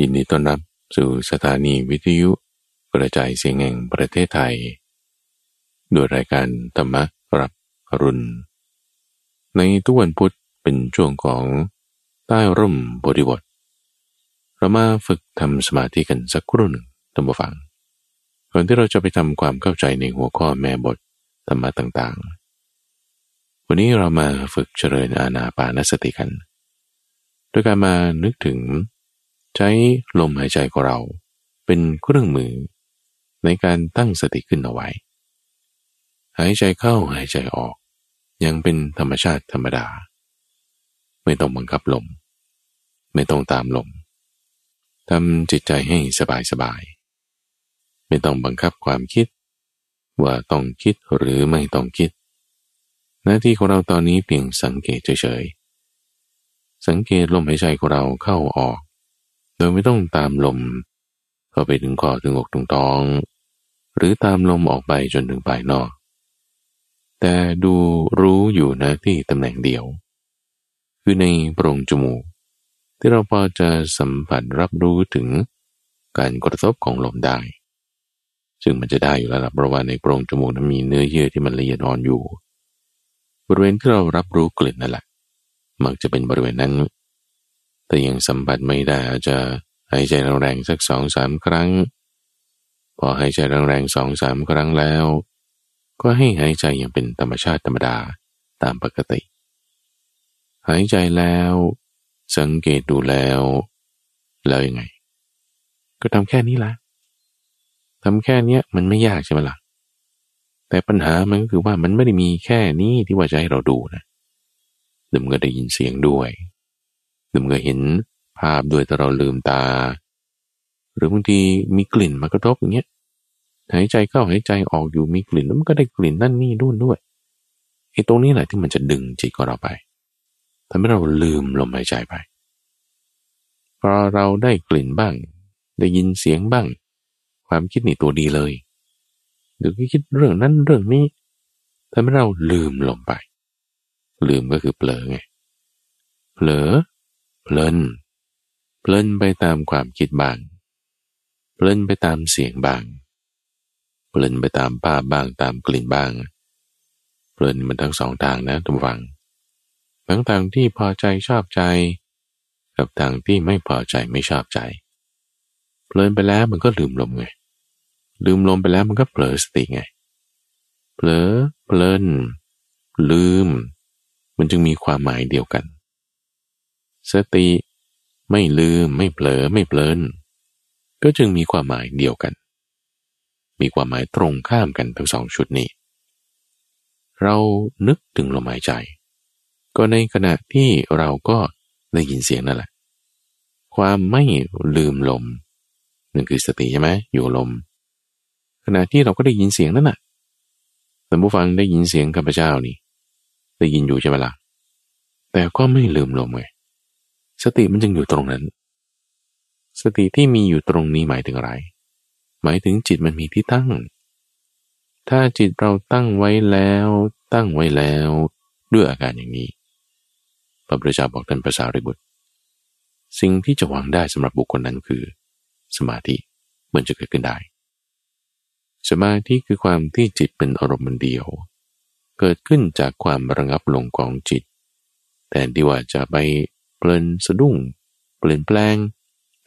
ยินดีต้อนรับสู่สถานีวิทยุกระจายเสียงแห่งประเทศไทยด้วยรายการธรรมรับอรุณ ในทุกวันพุธเป็นช่วงของใต้ร่มบริบท เรามาฝึกทำสมาธิกันสักครู่หนึ่งตั้งฟัง ก่อนที่เราจะไปทำความเข้าใจในหัวข้อแม่บทธรรมะต่างๆ วันนี้เรามาฝึกเจริญอาณาปานสติกัน โดยการมานึกถึง ใช้ลมหายใจของเราเป็นเครื่องมือ ในการตั้งสติขึ้นเอาไว้ หายใจเข้าหายใจออก ยังเป็นธรรมชาติธรรมดา ไม่ต้องบังคับลม ไม่ต้องตามลมทำจิตใจให้สบายสบาย ไม่ต้องบังคับความคิด ว่าต้องคิดหรือไม่ต้องคิด หน้าที่ของเราตอนนี้เพียงสังเกตเฉยๆสังเกตลมหายใจของเราเข้าออก โดยไม่ต้องตามลม เข้าไปถึงคอถึงอกถึงท้อง หรือตามลมออกไปจนถึงปลายนอก แต่ดูรู้อยู่นะที่ตำแหน่งเดียว คือในโพรงจมูก ที่เราพอจะสัมผัสรับรู้ถึงการกระทบของลมได้ ซึ่งมันจะได้อยู่แล้วเพราะว่าในโพรงจมูกนั้นมีเนื้อเยื่อที่มันละเอียดอ่อนอยู่ บริเวณที่เรารับรู้กลิ่นนั่นแหละ มักจะเป็นบริเวณนั้น แต่ยังสัมผัสไม่ได้อาจจะหายใจแรงๆสักสองสามครั้ง พอหายใจแรงๆสองสามครั้งแล้ว ก็ให้หายใจอย่างเป็นธรรมชาติธรรมดาตามปกติ หายใจแล้ว สังเกตดูแล้ว แล้วยังไง ก็ทำแค่นี้ละทำแค่นี้มันไม่ยากใช่ไหมละ่ะแต่ปัญหามันก็คือว่ามันไม่ได้มีแค่นี้ที่ว่าจะให้เราดูนะเดี๋ยวมันก็ได้ยินเสียงด้วย หนึ่งก็เห็นภาพด้วยแต่เราลืมตา หรือบางทีมีกลิ่นมากระทบอย่างเงี้ยหายใจเข้าหายใจออกอยู่มีกลิ่นแล้วมันก็ได้กลิ่นนั่นนี่นู่นด้วยไอ้ตรงนี้แหละที่มันจะดึงจิตของเราไปทำให้เราลืมลมหายใจไปพอเราได้กลิ่นบ้าง ได้ยินเสียงบ้าง ความคิดนี่ตัวดีเลยหรือคิดเรื่องนั้นเรื่องนี้ทำให้เราลืมลมไป ลืมก็คือเปลอไงเผลอ เพลิน เพลินไปตามความคิดบาง เพลินไปตามเสียงบาง เพลินไปตามภาพบางตามกลิ่นบาง เพลินมันทั้งสองทางนะทุกฝัง ทั้งทางที่พอใจชอบใจ กับทางที่ไม่พอใจไม่ชอบใจ เพลินไปแล้วมันก็ลืมลมไง ลืมลมไปแล้วมันก็เผลอสติไง เผลอ เพลิน ลืม มันจึงมีความหมายเดียวกัน สติ ไม่ลืม ไม่เผลอไม่เพลิน ก็จึงมีความหมายเดียวกัน มีความหมายตรงข้ามกันทั้งสองชุดนี้ เรานึกถึงลมหายใจ ก็ในขณะที่เราก็ได้ยินเสียงนั่นแหละ ความไม่ลืมลมหนั่นคือสติใช่ไหมอยู่ลม ขณะที่เราก็ได้ยินเสียงนั่นน่ะแต่ผู้ฟังได้ยินเสียงข้าพเจ้านี่ ได้ยินอยู่ใช่ไหมละ่ะแต่ก็ไม่ลืมลมไง สติมันจึงอยู่ตรงนั้น สติที่มีอยู่ตรงนี้หมายถึงอะไร หมายถึงจิตมันมีที่ตั้ง ถ้าจิตเราตั้งไว้แล้ว ตั้งไว้แล้ว ด้วยอาการอย่างนี้พระพุทธเจ้าบอกท่านภาษาริบุตร สิ่งที่จะหวังได้สำหรับบุคคลนั้นคือ สมาธิมันจะเกิดขึ้นได้ สมาธิคือความที่จิตเป็นอารมณ์มันเดียว เกิดขึ้นจากความระงับลงของจิต แต่ที่ว่าจะไป เพลินสะดุ้ง เปลี่ยนแปลง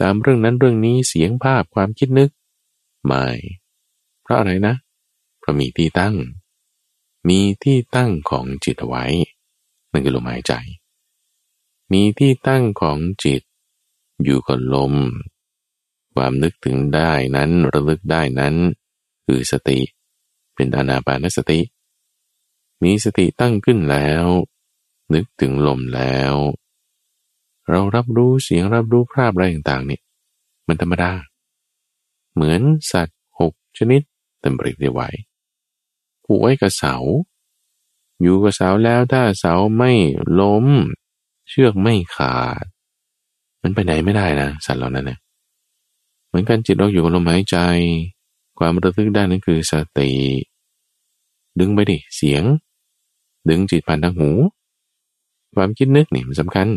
ตามเรื่องนั้นเรื่องนี้เสียงภาพความคิดนึก ไม่ เพราะอะไรนะ เพราะมีที่ตั้ง มีที่ตั้งของจิตไว้ นั่นคือลมหายใจ มีที่ตั้งของจิต อยู่กับลม ความนึกถึงได้นั้นระลึกได้นั้น คือสติ เป็นอานาปานสติ มีสติตั้งขึ้นแล้ว นึกถึงลมแล้ว เรารับรู้เสียงรับรู้ภาพอะไรต่างๆเนี่ยมันธรรมดา เหมือนสัตว์หกชนิดเต็มบริเรียไว้ผูกไว้กับเสา อยู่กับเสาแล้วถ้าเสาไม่ล้ม เชือกไม่ขาด มันไปไหนไม่ได้นะ สัตว์เหล่านั้นเนี่ยเหมือนกันจิตเราอยู่กับลมหายใจ ความระลึกได้นั่นคือสติ ดึงไปดิเสียง ดึงจิตผ่านทางหู ความคิดนึกนี่มันสำคัญ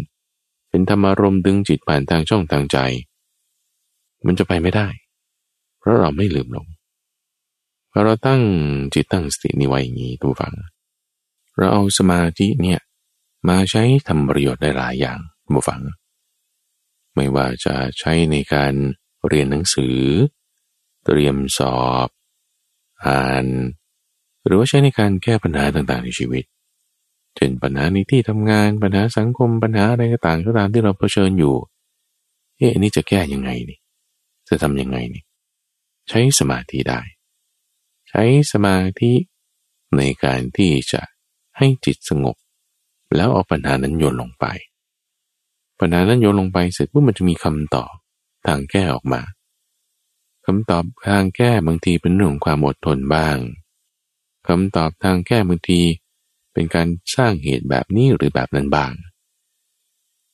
เป็นธรรมารมดึงจิตผ่านทางช่องทางใจ มันจะไปไม่ได้ เพราะเราไม่ลืมลงพอเราตั้งจิตตั้งสตินี้ไว้อย่างนี้ตัวฟัง เราเอาสมาธิเนี่ยมาใช้ทำประโยชน์ได้หลายอย่างตัวฟัง ไม่ว่าจะใช้ในการเรียนหนังสือ เตรียมสอบ อ่าน หรือว่าใช้ในการแก้ปัญหาต่างๆในชีวิต เช่นปัญหาในที่ทำงานปัญหาสังคมปัญหาอะไรต่างก็ตามที่เราเผชิญอยู่ เอ๊ะนี่จะแก้ยังไงนี่ จะทำยังไงนี่ ใช้สมาธิได้ ใช้สมาธิในการที่จะให้จิตสงบ แล้วเอาปัญหานั้นโยนลงไป ปัญหานั้นโยนลงไปเสร็จปุ๊บมันจะมีคำตอบทางแก้ออกมาคำตอบทางแก้บางทีเป็นเรื่องของความอดทนบ้างคำตอบทางแก้บางที เป็นการสร้างเหตุแบบนี้หรือแบบนั้นบ้าง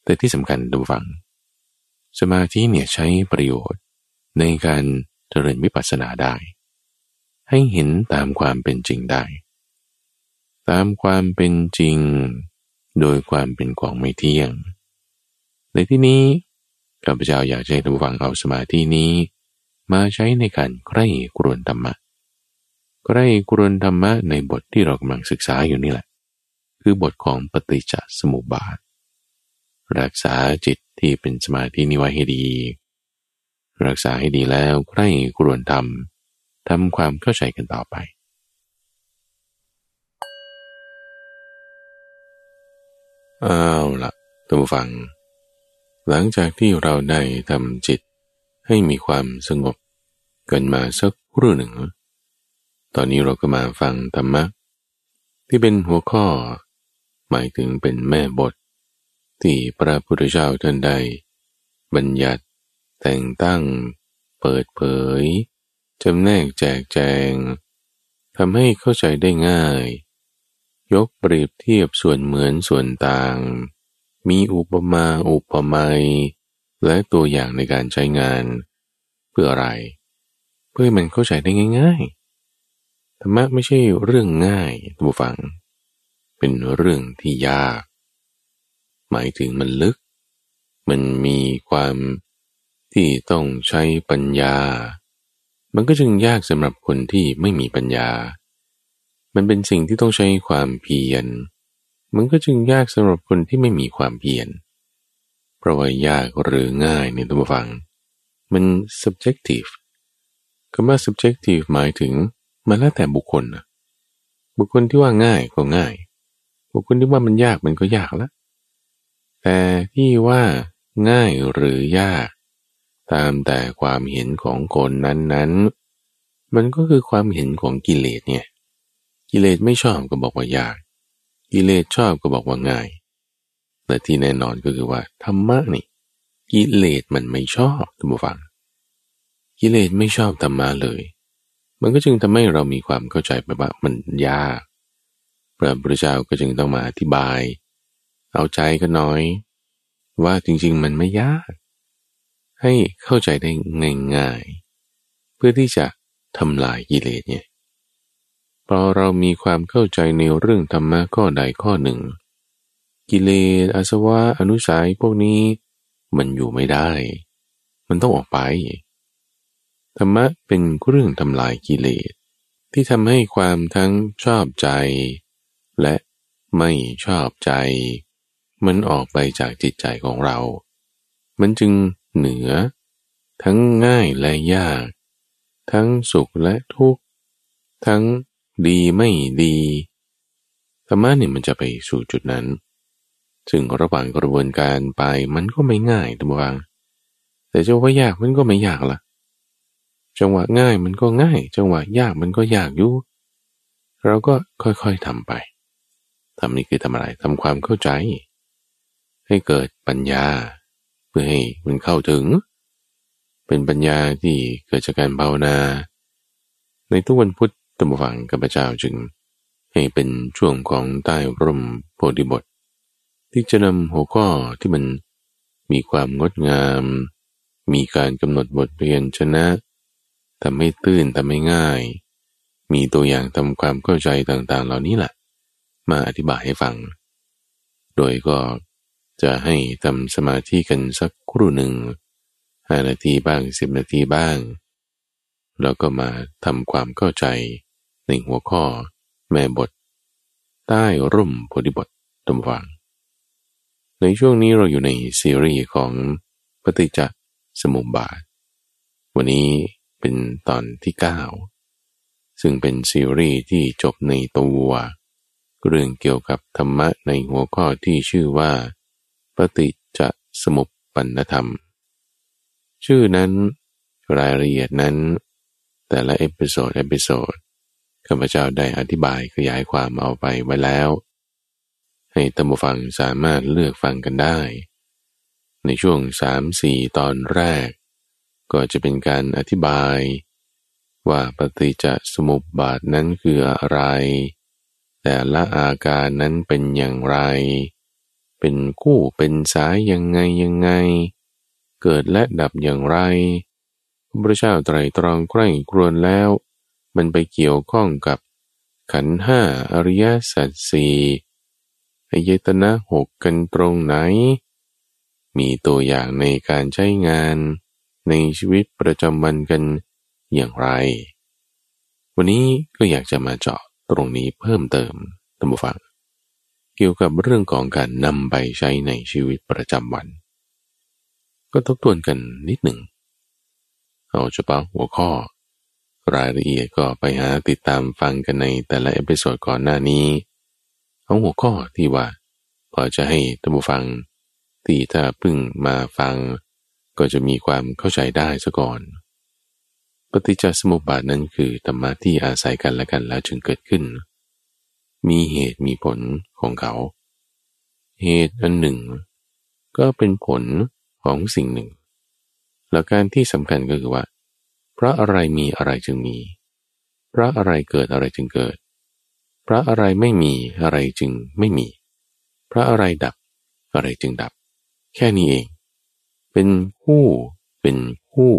แต่ที่สำคัญดูฟัง สมาธิเนี่ยใช้ประโยชน์ในการเจริญวิปัสสนาได้ ให้เห็นตามความเป็นจริงได้ ตามความเป็นจริง โดยความเป็นของไม่เที่ยง ในที่นี้ข้าพเจ้าอยากให้ท่านฟังเอาสมาธินี้ มาใช้ในการใกล้กรวนธรรมะใกล้กรวนธรรมะในบทที่เรากำลังศึกษาอยู่นี่แหละ คือบทของปฏิจจสมุปบาท รักษาจิตที่เป็นสมาธินิไว้ให้ดี รักษาให้ดีแล้วใกล้กรวรรมทำความเข้าใจกันต่อไปเอาละท่านฟัง หลังจากที่เราได้ทำจิตให้มีความสงบกันมาสักครู่หนึ่ง ตอนนี้เราก็มาฟังธรรมะที่เป็นหัวข้อ หมายถึงเป็นแม่บท ที่พระพุทธเจ้าท่านใด บัญญัติ แต่งตั้ง เปิดเผยจำแนกแจกแจงทำให้เข้าใจได้ง่าย ยกเปรียบเทียบส่วนเหมือนส่วนต่าง มีอุปมาอุปไมยและตัวอย่างในการใช้งาน เพื่ออะไร เพื่อให้มันเข้าใจได้ง่ายธรรมะไม่ใช่เรื่องง่ายท่านผู้ฟัง เป็นเรื่องที่ยาก หมายถึงมันลึก มันมีความที่ต้องใช้ปัญญา มันก็จึงยากสำหรับคนที่ไม่มีปัญญา มันเป็นสิ่งที่ต้องใช้ความเพียร มันก็จึงยากสำหรับคนที่ไม่มีความเพียร เพราะว่ายากหรือง่ายในตัวฟัง มัน subjective คำว่า subjective หมายถึงมันแล้วแต่บุคคลนะบุคคลที่ว่าง่ายก็ง่าย บุคคลที่ว่ามันยากมันก็ยากล้วแต่ที่ว่าง่ายหรือยาก ตามแต่ความเห็นของคนนั้นๆ มันก็คือความเห็นของกิเลสเนี่ยกิเลสไม่ชอบก็บอกว่ายาก กิเลสชอบก็บอกว่าง่ายแต่ที่แน่นอนก็คือว่าธรรมะนี่กิเลสมันไม่ชอบท่านผู้ฟัง กิเลสไม่ชอบธรรมะเลย มันก็จึงทำให้เรามีความเข้าใจไปว่ามันยาก พระพุทธเจ้าก็จึงต้องมาอธิบาย เอาใจกันน้อย ว่าจริงๆมันไม่ยาก ให้เข้าใจได้ง่ายๆ เพื่อที่จะทำลายกิเลสเนี่ยพอเรามีความเข้าใจในเรื่องธรรมะข้อใดข้อหนึ่ง กิเลสอาสวะอนุสัยพวกนี้มันอยู่ไม่ได้ มันต้องออกไป ธรรมะเป็นเรื่องทำลายกิเลสที่ทำให้ความทั้งชอบใจ และไม่ชอบใจ มันออกไปจากจิตใจของเรา มันจึงเหนือ ทั้งง่ายและยาก ทั้งสุขและทุกข์ ทั้งดีไม่ดีธรรมะเนี่ยมันจะไปสู่จุดนั้น ซึ่งระหว่างกระบวนการไปมันก็ไม่ง่ายทุกวังแต่จะว่ายากมันก็ไม่ยากละจังหวะง่ายมันก็ง่าย จังหวะยากมันก็ยากอยู่ เราก็ค่อยๆทำไป ทำนี่คือทำอะไรทำความเข้าใจ ให้เกิดปัญญา เพื่อให้มันเข้าถึง เป็นปัญญาที่เกิดจากการภาวนา ในทุกวันพุธตมฟังกับพระเจ้าจึง ให้เป็นช่วงของใต้ร่มโพธิบท ที่จะนำหัวข้อที่มันมีความงดงาม มีการกำหนดบทเรียนชนะทำให้ตื้นทำให้ง่าย มีตัวอย่างทำความเข้าใจต่างๆ เหล่านี้แหละ มาอธิบายให้ฟัง โดยก็จะให้ทำสมาธิกันสักครู่หนึ่งห้านาทีบ้างสิบนาทีบ้าง แล้วก็มาทำความเข้าใจในหัวข้อแม่บท ใต้ร่มโพธิบทตำวัง ในช่วงนี้เราอยู่ในซีรีส์ของปฏิจจสมุปบาท วันนี้เป็นตอนที่ 9 ซึ่งเป็นซีรีส์ที่จบในตัว เรื่องเกี่ยวกับธรรมะในหัวข้อที่ชื่อว่า ปฏิจจสมุปปนธรรม ชื่อนั้น รายละเอียดนั้น แต่ละ episode episode ข้าพเจ้าได้อธิบายขยายความเอาไปไว้แล้ว ให้ท่านผู้ฟังสามารถเลือกฟังกันได้ ในช่วงสามสี่ตอนแรก ก็จะเป็นการอธิบาย ว่าปฏิจจสมุปบาทนั้นคืออะไร แต่ละอาการนั้นเป็นอย่างไร เป็นคู่เป็นสายยังไงยังไง เกิดและดับอย่างไร พระเจ้าไตรตรองใกล้ครวนแล้ว มันไปเกี่ยวข้องกับขันห้าอริยสัจสี่อายตนะหกกันตรงไหน มีตัวอย่างในการใช้งานในชีวิตประจำวันกันอย่างไร วันนี้ก็อยากจะมาเจาะ ตรงนี้เพิ่มเติมท่านผู้ฟัง เกี่ยวกับเรื่องของการนำไปใช้ในชีวิตประจำวัน ก็ทบทวนกันนิดหนึ่ง เอาเฉพาะหัวข้อ รายละเอียดก็ไปหาติดตามฟังกันในแต่ละ episode ก่อนหน้านี้ เอาหัวข้อที่ว่า พอจะให้ท่านผู้ฟังที่ถ้าพึ่งมาฟัง ก็จะมีความเข้าใจได้ซะก่อน ปฏิจจสมุปบาทนั้นคือธรรมะที่อาศัยกันและกันแล้วจึงเกิดขึ้น มีเหตุมีผลของเขา เหตุอันหนึ่ง ก็เป็นผลของสิ่งหนึ่งแล้วการที่สำคัญก็คือว่าพระอะไรมีอะไรจึงมีพระอะไรเกิดอะไรจึงเกิดพระอะไรไม่มีอะไรจึงไม่มีพระอะไรดับอะไรจึงดับ แค่นี้เอง เป็นคู่ เป็นคู่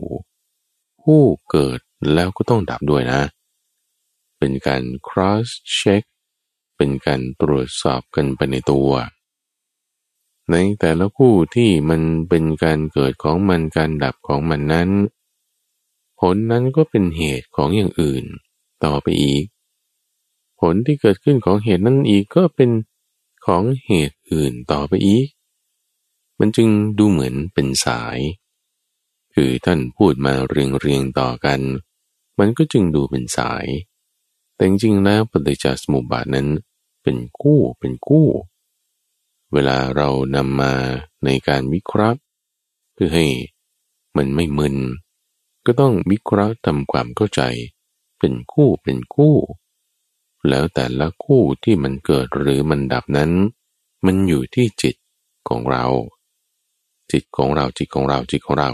คู่เกิดแล้วก็ต้องดับด้วยนะ เป็นการ cross check เป็นการตรวจสอบกันไปในตัว ในแต่ละคู่ที่มันเป็นการเกิดของมันการดับของมันนั้น ผลนั้นก็เป็นเหตุของอย่างอื่น ต่อไปอีก ผลที่เกิดขึ้นของเหตุนั้นอีกก็เป็นของเหตุอื่นต่อไปอีก มันจึงดูเหมือนเป็นสาย คือท่านพูดมาเรียงเรียงต่อกัน มันก็จึงดูเป็นสาย แต่จริงๆแล้วปฏิจจสมุปบาทนั้นเป็นกู้เป็นกู้เวลาเรานำมาในการวิเคราะห์เพื่อให้มันไม่มึน ก็ต้องวิเคราะห์ทำความเข้าใจ เป็นคู่เป็นคู่ แล้วแต่ละคู่ที่มันเกิดหรือมันดับนั้น มันอยู่ที่จิตของเรา จิตของเราจิตของเราจิตของเรา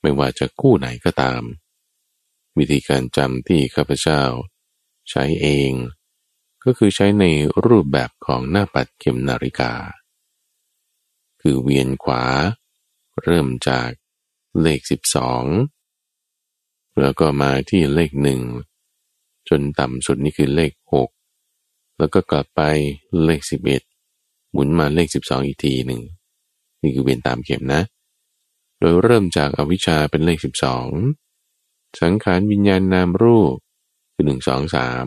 ไม่ว่าจะคู่ไหนก็ตาม วิธีการจำที่ข้าพเจ้า ใช้เอง ก็คือใช้ในรูปแบบของหน้าปัดเข็มนาฬิกา คือเวียนขวา เริ่มจากเลขสิบสองแล้วก็มาที่เลขหนึ่งจนต่ำสุดนี่คือเลขหกแล้วก็กลับไปเลขสิบเอ็ดหมุนมาเลขสิบสองอีกทีหนึ่ง นี่คือเวียนตามเข็มนะ โดยเริ่มจากอวิชชาเป็นเลขสิบสองสังขารวิญญาณนามรูปคือหนึ่งสองสาม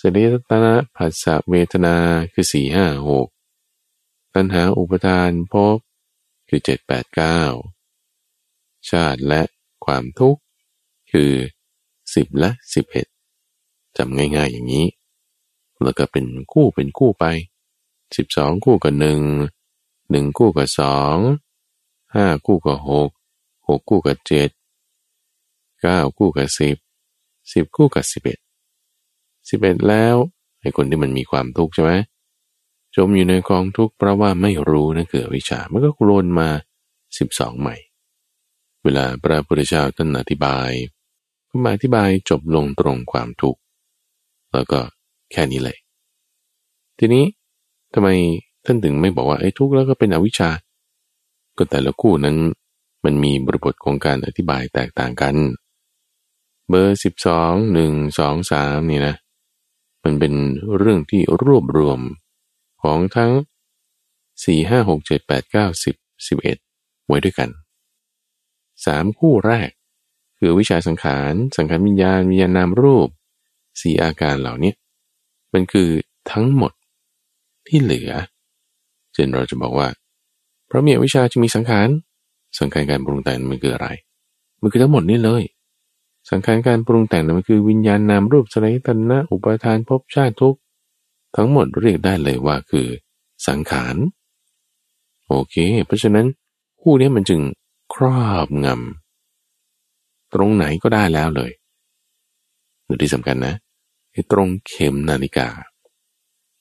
สเดตนะผัสสะเวทนาคือสี่ห้าหกตัณหาอุปทานภพคือเจ็ดแปดเก้าชาติและความทุกข์คือสิบและสิบเอ็ดจำง่ายๆอย่างนี้ แล้วก็เป็นคู่เป็นคู่ไปสิบสองคู่กับหนึ่งหนึ่งคู่กับสอง ห้าคู่กับหกหกคู่กับเจ็ดเก้าคู่กับสิบสิบคู่กับสิบเอ็ดสิบเอ็ดแล้วไอ้คนที่มันมีความทุกข์ใช่ไหมจมอยู่ในกองทุกข์เพราะว่าไม่รู้นั่นคือวิชามันก็โลนมาสิบสองใหม่ เวลาพระพุทธเจ้าท่านอธิบายมาอธิบายจบลงตรงความทุกข์แล้วก็แค่นี้เลย ทีนี้ทำไมท่านถึงไม่บอกว่าไอ้ทุกข์แล้วก็เป็นอวิชชา ก็แต่ละคู่นั้น มันมีบริบทของการอธิบายแตกต่างกัน เบอร์สิบสองหนึ่งสองสามนี่นะ มันเป็นเรื่องที่รวบรวมของทั้งสี่ห้าหกเจ็ดแปดเก้าสิบสิบเอ็ดไว้ด้วยกันสามคู่แรก คือวิชาสังขาร สังขารวิญญาณวิญญาณนามรูปสี่อาการเหล่านี้มันคือทั้งหมดที่เหลือเช่นเราจะบอกว่า เพราะมีวิชาจะมีสังขาร สังขารการปรุงแต่งมันคืออะไร มันคือทั้งหมดนี่เลย สังขารการปรุงแต่งมันคือวิญญาณนามรูปสลายตันะ อุปทานภพชาติทุกทั้งหมดเรียกได้เลยว่าคือ สังขาร โอเค เพราะฉะนั้นคู่นี้มันจึงครอบงำตรงไหนก็ได้แล้วเลยหรือที่สำคัญนะคือตรงเข็มนาฬิกา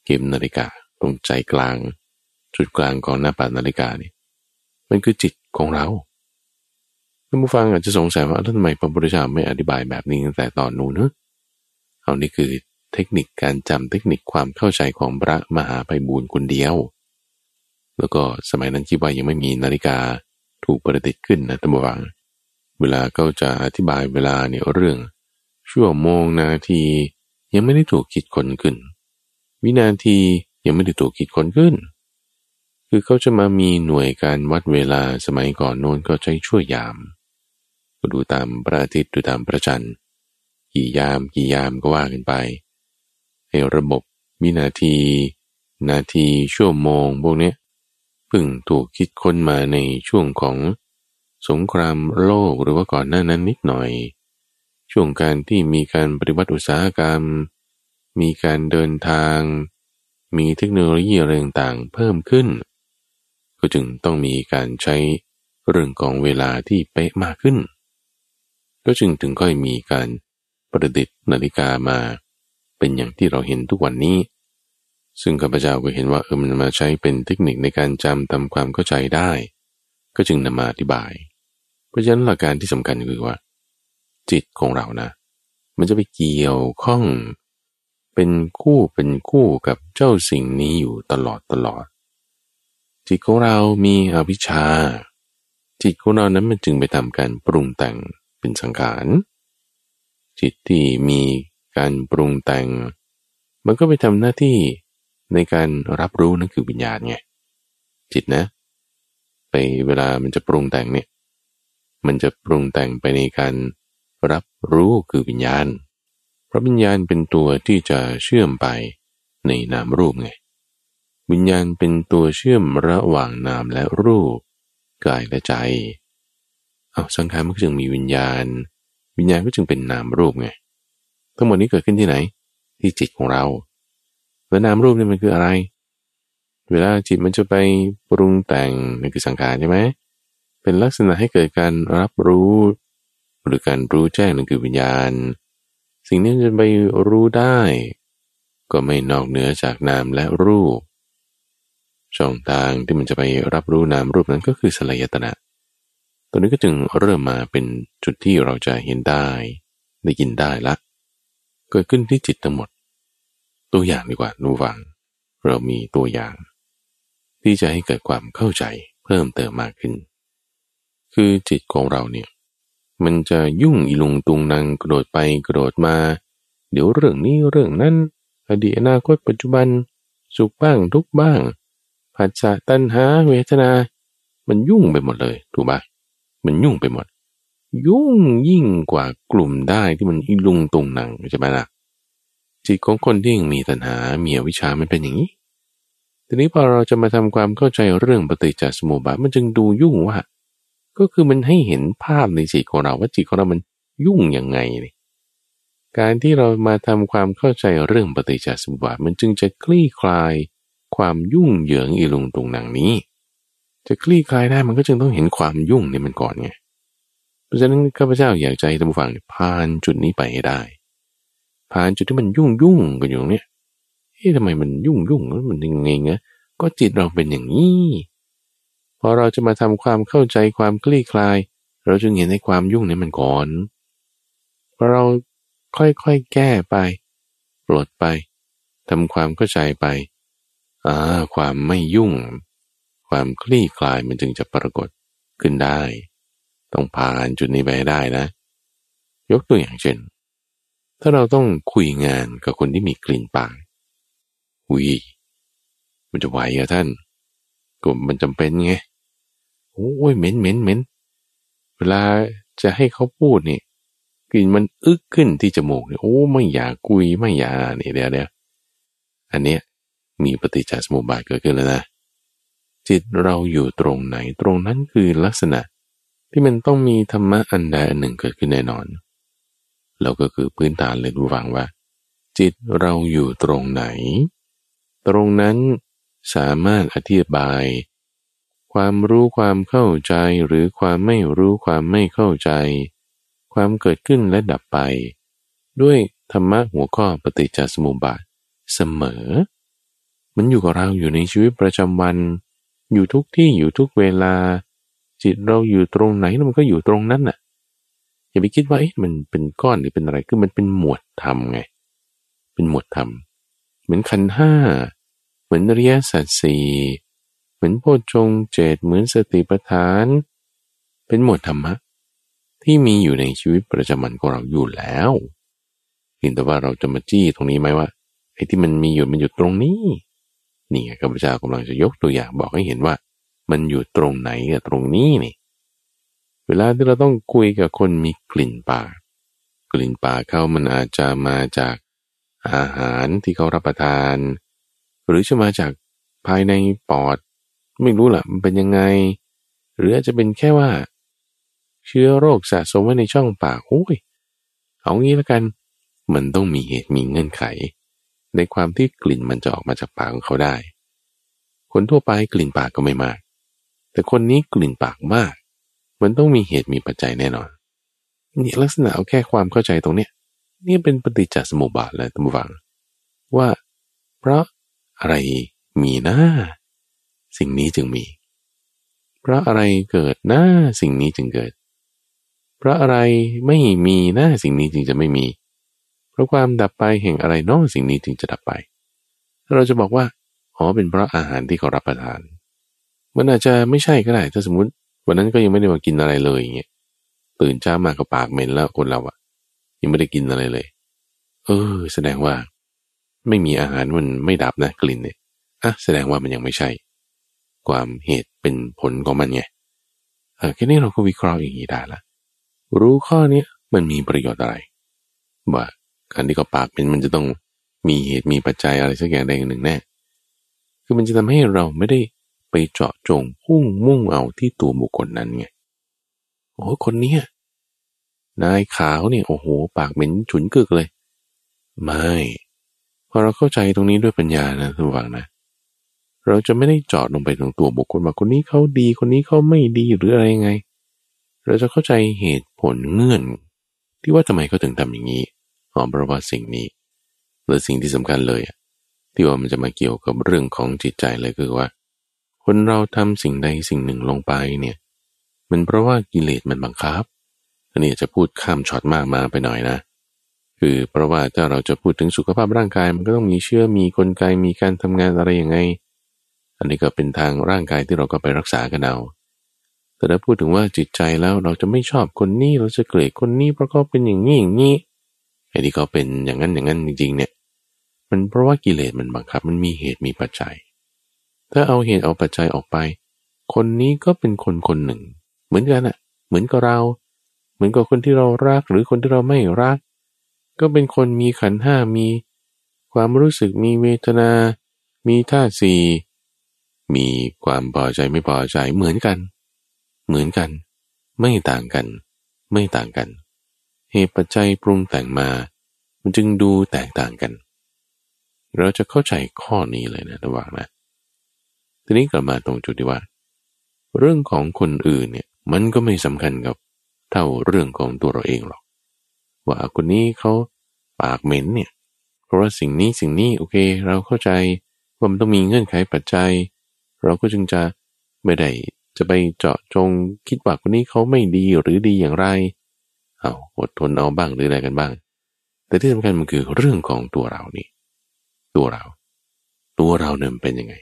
เข็มนาฬิกา ตรงใจกลาง จุดกลางของหน้าปัดนาฬิกานี่มันคือจิตของเราท่านผู้ฟังอาจจะสงสัยว่าทำไมพระพุทธเจ้าไม่อธิบายแบบนี้ตั้งแต่ตอนนู้นเนอะเอานี่คือเทคนิคการจำเทคนิคความเข้าใจของพระมหาไปบูรณ์คนเดียว แล้วก็สมัยนั้นคิดว่ายังไม่มีนาฬิกาถูกประดิษฐ์ขึ้นนะท่านผู้ฟัง เวลาเขาจะอธิบายเวลาเนี่ยเรื่อง ชั่วโมงนาที ยังไม่ได้ถูกคิดคนขึ้น วินาทียังไม่ได้ถูกคิดคนขึ้น คือเขาจะมามีหน่วยการวัดเวลาสมัยก่อนโน้นก็ใช้ช่วยยามก็ดูตามพระอาทิตย์ดูตามพระจันทร์กี่ยามกี่ยามก็ว่ากันไปให้ระบบวินาที นาทีชั่วโมงพวกนี้เพิ่งถูกคิดค้นมาในช่วงของสงครามโลกหรือว่าก่อนหน้านั้นนิดหน่อย ช่วงการที่มีการปฏิวัติอุตสาหกรรม มีการเดินทาง มีเทคโนโลยีอะไรต่างๆเพิ่มขึ้น ก็จึงต้องมีการใช้เรื่องของเวลาที่เป๊ะมากขึ้น ก็จึงถึงค่อยมีการประดิษฐ์นาฬิกามา เป็นอย่างที่เราเห็นทุกวันนี้ ซึ่งข้าพเจ้าก็เห็นว่าเออมันมาใช้เป็นเทคนิคในการจำทำความเข้าใจได้ ก็จึงนำมาอธิบาย เพราะฉะนั้นหลักการที่สำคัญคือว่า จิตของเรานะ มันจะไปเกี่ยวข้อง เป็นคู่เป็นคู่กับเจ้าสิ่งนี้อยู่ตลอดตลอด จิตของเรามีอวิชชา จิตของเรานั้นมันจึงไปทำการปรุงแต่งเป็นสังขาร จิตที่มีการปรุงแต่ง มันก็ไปทำหน้าที่ในการรับรู้นั่นคือวิญญาณไง จิตนะ ไปเวลามันจะปรุงแต่งเนี่ย มันจะปรุงแต่งไปในการรับรู้คือวิญญาณ เพราะวิญญาณเป็นตัวที่จะเชื่อมไปในนามรูปไง วิญญาณเป็นตัวเชื่อมระหว่างนามและรูป กายและใจ เอาสังขารมันก็จึงมีวิญญาณ วิญญาณก็จึงเป็นนามรูปไง ทั้งหมดนี้เกิดขึ้นที่ไหน ที่จิตของเรา แล้วนามรูปนี่มันคืออะไร เวลาจิตมันจะไปปรุงแต่งนั่นคือสังขารใช่ไหม เป็นลักษณะให้เกิดการรับรู้ หรือการรู้แจ้งนั่นคือวิญญาณ สิ่งนี้จะไปรู้ได้ ก็ไม่นอกเหนือจากนามและรูป ช่องทางที่มันจะไปรับรู้นามรูปนั้นก็คือสลายตนะตัวนี้ก็จึงเริ่มมาเป็นจุดที่เราจะเห็นได้ ได้ยินได้ละ เกิดขึ้นที่จิตทั้งหมด ตัวอย่างดีกว่านูฟัง เรามีตัวอย่าง ที่จะให้เกิดความเข้าใจเพิ่มเติมมากขึ้น คือจิตของเราเนี่ยมันจะยุ่งอีลุงตุงนางกระโดดไปกระโดดมา เดี๋ยวเรื่องนี้เรื่องนั้น อดีตอนาคตปัจจุบัน สุขบ้างทุกบ้าง ผัสสะตัณหาเวทนา มันยุ่งไปหมดเลยถูกปะมันยุ่งไปหมด ยุ่งยิ่งกว่ากลุ่มได้ที่มันอิลุงตุงหนังใช่ไหมล่ะจิตของคนที่ยังมีตัณหามีวิชามันเป็นอย่างนี้ ทีนี้พอเราจะมาทำความเข้าใจเรื่องปฏิจจสมุปบาทมันจึงดูยุ่งว่า ก็คือมันให้เห็นภาพในจิตของเราว่าจิตของเรามันยุ่งยังไงนี่การที่เรามาทำความเข้าใจเรื่องปฏิจจสมุปบาทมันจึงจะคลี่คลาย ความยุ่งเหยิงอีลุงตุงหนังนี้ จะคลี่คลายได้มันก็จึงต้องเห็นความยุ่งนี่มันก่อนไงเพราะฉะนั้นข้าพเจ้าอยากใจท่านผู้ฟังผ่านจุดนี้ไปให้ได้ ผ่านจุดที่มันยุ่งยุ่งกันอยู่เนี่ยเฮ้ยทำไมมันยุ่งยุ่งแล้วมันยังไงเงี้ยก็จิตเราเป็นอย่างนี้พอเราจะมาทำความเข้าใจความคลี่คลาย เราจึงเห็นในความยุ่งนี้มันก่อนพอเราค่อยๆแก้ไป ปลดไปทำความเข้าใจไป อ่าความไม่ยุ่ง ความคลี่คลายมันจึงจะปรากฏขึ้นได้ ต้องผ่านจุดนี้ไปได้นะ ยกตัวอย่างเช่น ถ้าเราต้องคุยงานกับคนที่มีกลิ่นปากอุ้ยมันจะไหวอะท่านก็มันจำเป็นไงโอ้ยเหม็นเหม็นเหม็นเวลาจะให้เขาพูดนี่กลิ่นมันอึกขึ้นที่จมูกเนี่ยโอ้ไม่อยากกุยไม่อยากนี่เดี๋ยวเดี๋ยวอันเนี้ย มีปฏิจจสมุปบาทเกิดขึ้นแล้วนะจิตเราอยู่ตรงไหนตรงนั้นคือลักษณะที่มันต้องมีธรรมะอันใดอันหนึ่งเกิดขึ้นแน่นอนเราก็คือพื้นฐานเลยรู้ฟังว่า จิตเราอยู่ตรงไหน ตรงนั้นสามารถอธิบาย ความรู้ความเข้าใจหรือความไม่รู้ความไม่เข้าใจ ความเกิดขึ้นและดับไป ด้วยธรรมะหัวข้อปฏิจจสมุปบาทเสมอ มันอยู่กับเราอยู่ในชีวิตประจำวัน อยู่ทุกที่อยู่ทุกเวลา จิตเราอยู่ตรงไหนมันก็อยู่ตรงนั้นน่ะอย่าไปคิดว่าเอ๊ะมันเป็นก้อนหรือเป็นอะไรคือมันเป็นหมวดธรรมไง เป็นหมวดธรรมเหมือนขันห้าเหมือนเรียสัตสีเหมือนโพชงเจตเหมือนสติปัฏฐาน เป็นหมวดธรรมะที่มีอยู่ในชีวิตประจำวันของเราอยู่แล้วเห็นแต่ว่าเราจะมาจี้ตรงนี้ไหมว่าไอ้ที่มันมีอยู่มันอยู่ตรงนี้ นี่ไงข้าพเจ้ากำลังจะยกตัวอย่างบอกให้เห็นว่า มันอยู่ตรงไหนกับตรงนี้นี่ เวลาที่เราต้องคุยกับคนมีกลิ่นปาก กลิ่นปากเขามันอาจจะมาจากอาหารที่เขารับประทาน หรือจะมาจากภายในปอด ไม่รู้ล่ะมันเป็นยังไง หรืออาจจะเป็นแค่ว่า เชื้อโรคสะสมไว้ในช่องปากโอ้ยเอางี้แล้วกัน มันต้องมีเหตุมีเงื่อนไข ในความที่กลิ่นมันจะออกมาจากปากของเขาได้ คนทั่วไปกลิ่นปากก็ไม่มาก แต่คนนี้กลิ่นปากมาก มันต้องมีเหตุมีปัจจัยแน่นอนนี่ลักษณะเอาแค่ความเข้าใจตรงเนี้ยนี่เป็นปฏิจจสมุปบาทเลยตั้งฟัง ว่า เพราะอะไรมีหน้าสิ่งนี้จึงมี เพราะอะไรเกิดหน้าสิ่งนี้จึงเกิด เพราะอะไรไม่มีหน้าสิ่งนี้จึงจะไม่มี ราะความดับไปแห่งอะไรนอกสิ่งนี้จึงจะดับไป เราจะบอกว่าอ๋อเป็นเพราะอาหารที่เขารับประทาน มันอาจจะไม่ใช่ก็ได้ ถ้าสมมติวันนั้นก็ยังไม่ได้มากินอะไรเลยอย่างเงี้ยตื่นเช้ามาก็ปากเหม็นแล้วคนเราอะยังไม่ได้กินอะไรเลย เออ แสดงว่า ไม่มีอาหารมันไม่ดับนะกลิ่นเนี่ยอะแสดงว่ามันยังไม่ใช่ ความเหตุเป็นผลของมันไงเออแค่นี้เราก็วิเคราะห์อย่างนี้ได้ละรู้ข้อนี้มันมีประโยชน์อะไรว่า การที่เขาปากเป็นมันจะต้องมีเหตุมีปัจจัยอะไรสักอย่างใดอย่างหนึ่งแน่ คือมันจะทำให้เราไม่ได้ไปเจาะจงพุ่งมุ่งเอาที่ตัวบุคคลนั้นไง โอ้คนนี้นายขาวเนี่ยโอ้โห ปากเหม็นฉุนกึกเลย ไม่พอเราเข้าใจตรงนี้ด้วยปัญญานะทุกฝังนะ เราจะไม่ได้เจาะลงไปถึงตัวบุคคลว่าคนนี้เขาดีคนนี้เขาไม่ดีหรืออะไรยังไง เราจะเข้าใจเหตุผลเงื่อน ที่ว่าทำไมเขาถึงทำอย่างนี้ หอมประวัติสิ่งนี้ และสิ่งที่สำคัญเลยที่ว่ามันจะมาเกี่ยวกับเรื่องของจิตใจเลยคือว่า คนเราทำสิ่งใดสิ่งหนึ่งลงไปเนี่ย มันเพราะว่ากิเลสมันบังคับ อันนี้จะพูดข้ามช็อตมากมาไปหน่อยนะ คือเพราะว่าถ้าเราจะพูดถึงสุขภาพร่างกาย มันก็ต้องมีเชื้อมีกลไกมีการทำงานอะไรยังไง อันนี้ก็เป็นทางร่างกายที่เราก็ไปรักษากันเอาแต่ถ้าพูดถึงว่าจิตใจแล้วเราจะไม่ชอบคนนี้เราจะเกลียดคนนี้เพราะเขาเป็นอย่างนี้อย่างนี้ ไอ้ที่เขาเป็นอย่างนั้นอย่างนั้นจริงๆเนี่ยมันเพราะว่ากิเลสมันบังคับ มันมีเหตุมีปัจจัย ถ้าเอาเหตุเอาปัจจัยออกไป คนนี้ก็เป็นคนคนหนึ่ง เหมือนกันอะเหมือนกับเรา เหมือนกับคนที่เรารักหรือคนที่เราไม่รัก ก็เป็นคนมีขันห้ามี ความรู้สึกมีเวทนา มีท่าสีมีความพอใจไม่พอใจเหมือนกัน เหมือนกัน ไม่ต่างกัน ไม่ต่างกัน เหตุปัจจัยปรุงแต่งมา มันจึงดูแตกต่างกัน เราจะเข้าใจข้อนี้เลยนะระหว่างนะ ทีนี้กลับมาตรงจุดที่ว่า เรื่องของคนอื่นเนี่ยมันก็ไม่สำคัญกับเท่าเรื่องของตัวเราเองหรอก ว่าคนนี้เขาปากเหม็นเนี่ย เพราะว่าสิ่งนี้สิ่งนี้โอเค เราเข้าใจว่ามันต้องมีเงื่อนไขปัจจัย เราก็จึงจะไม่ได้จะไปเจาะจงคิดว่าคนนี้เขาไม่ดีหรือดีอย่างไร เอาอดทนเอาบ้างหรืออะไรกันบ้าง แต่ที่สำคัญมันคือเรื่องของตัวเรานี่ ตัวเรา ตัวเราเนี่ยเป็นยังไง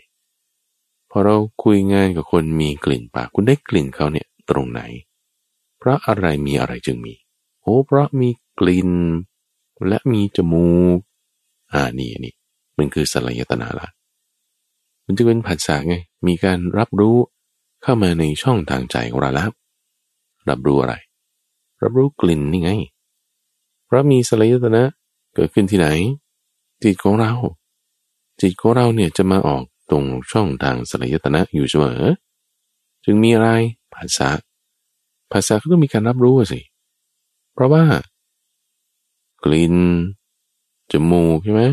พอเราคุยงานกับคนมีกลิ่นปาก คุณได้กลิ่นเขาเนี่ยตรงไหน เพราะอะไรมีอะไรจึงมี โอ้เพราะมีกลิ่น และมีจมูก อ่านี่นี่มันคือสลายตนาละมันจะเป็นผัสสะไง มีการรับรู้เข้ามาในช่องทางใจของเราแล้ว รับรู้อะไร รับรู้กลิ่นนี่ไง เพราะมีสลายตนะเกิดขึ้นที่ไหน จิตของเรา จิตของเราเนี่ยจะมาออกตรงช่องทางสลายตนะอยู่เสมอ จึงมีอะไรภาษาภาษาก็ต้องมีการรับรู้สิ เพราะว่า กลิ่นจมูกใช่ไหม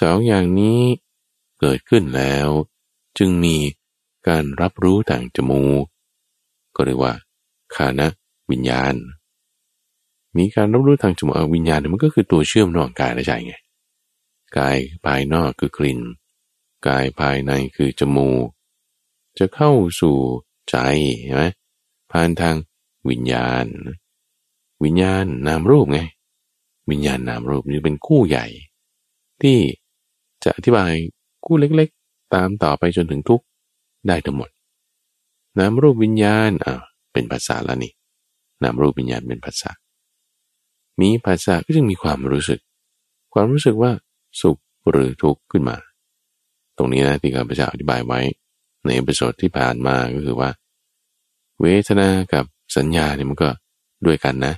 สองอย่างนี้เกิดขึ้นแล้ว จึงมีการรับรู้ทางจมูกก็เรียกว่าคานะ วิญญาณ มีการรับรู้ทางจมูกวิญญาณมันก็คือตัวเชื่อมระหว่างกายและใจไง กายภายนอกคือกลิ่น กายภายในคือจมูก จะเข้าสู่ใจใช่ไหมผ่านทางวิญญาณ วิญญาณนามรูปไง วิญญาณนามรูปนี่เป็นคู่ใหญ่ ที่จะอธิบายคู่เล็กๆ ตามต่อไปจนถึงทุกได้ทั้งหมดนามรูปวิญญาณอ่าเป็นภาษาแล้วนี่ นามรูปวิญญาณเป็นภาษามีภาษาก็จึงมีความรู้สึก ความรู้สึกว่าสุขหรือทุกข์ขึ้นมา ตรงนี้นะที่ข้าพเจ้าอธิบายไว้ ใน episode ที่ผ่านมาก็คือว่า เวทนากับสัญญาเนี่ยมันก็ด้วยกันนะ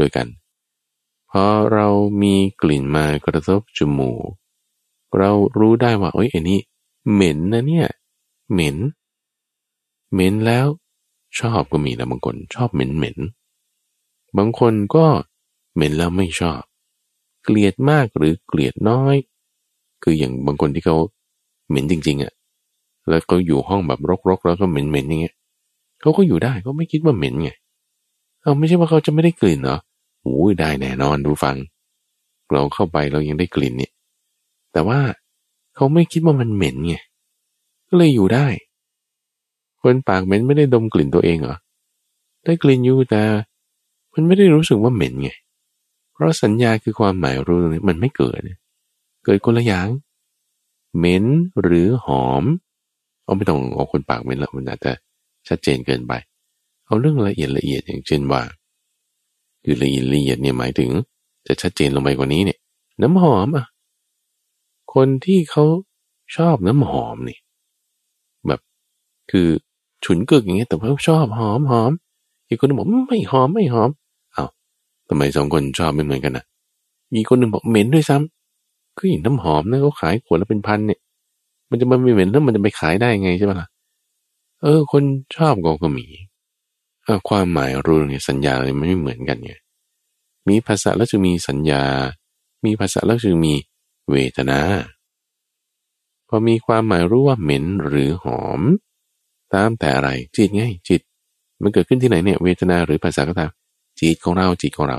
ด้วยกันพอเรามีกลิ่นมากระทบจมูกเรารู้ได้ว่าโอ้ยไออันนี้เหม็นนะเนี่ย เหม็น เหม็นแล้ว ชอบก็มีนะบางคนชอบเหม็นเหม็นบางคนก็เหม็นแล้วไม่ชอบ เกลียดมากหรือเกลียดน้อย คืออย่างบางคนที่เขาเหม็นจริง ๆอะ่ะแล้วเขาอยู่ห้องแบบรกๆแล้วก็เหม็นๆอย่างเงี้ยเขาก็อยู่ได้เขาไม่คิดว่าเหม็นไงเอาไม่ใช่ว่าเขาจะไม่ได้กลิ่นเหรอโอ้ยได้แน่นอนดูฟัง เราเข้าไปเรายังได้กลิ่นเนี่ยแต่ว่าเขาไม่คิดว่ามันเหม็นไงก็เลยอยู่ได้ คนปากเหม็นไม่ได้ดมกลิ่นตัวเองเหรอ ได้กลิ่นอยู่แต่มันไม่ได้รู้สึกว่าเหม็นไง เพราะสัญญาคือความหมายรู้ตรงนี่มันไม่เกิด เกิดคนละอย่าง เหม็นหรือหอม เอาไม่ต้องเอาคนปากเหม็นแล้วมันอาจจะชัดเจนเกินไป เอาเรื่องละเอียดละเอียดอย่างเช่นว่าคือละเอียดละเอียดเนี่ยหมายถึง จะชัดเจนลงไปกว่านี้เนี่ย น้ำหอมอะ คนที่เขาชอบน้ำหอมนี่ แบบคือ ฉุนเกิกอย่างเงี้ยแต่ว่าชอบหอมหอมอีกคนนึงบอกไม่หอมไม่หอมเอา้าทำไมสองคนชอบไม่เหมือนกันอะมีคนหนึ่งบอกเหม็นด้วยซ้ำก็อย่างน้ำหอมนะเขาขายขวดละเป็นพันเนี่ย มันจะมันไม่เหม็นแล้วมันจะไปขายได้ไงใช่ไหมล่ะเออ คนชอบก็ก็มีความหมายรู้เนี่ยสัญญาอะไรมันไม่เหมือนกันไงมีภาษาแล้วจึงมีสัญญา มีภาษาแล้วจึงมีเวทนา พอมีความหมายรู้ว่าเหม็นหรือหอม ตามแต่อะไรจิตไงจิต มันเกิดขึ้นที่ไหนเนี่ยเวทนาหรือภาษาก็ตามจิตของเราจิตของเรา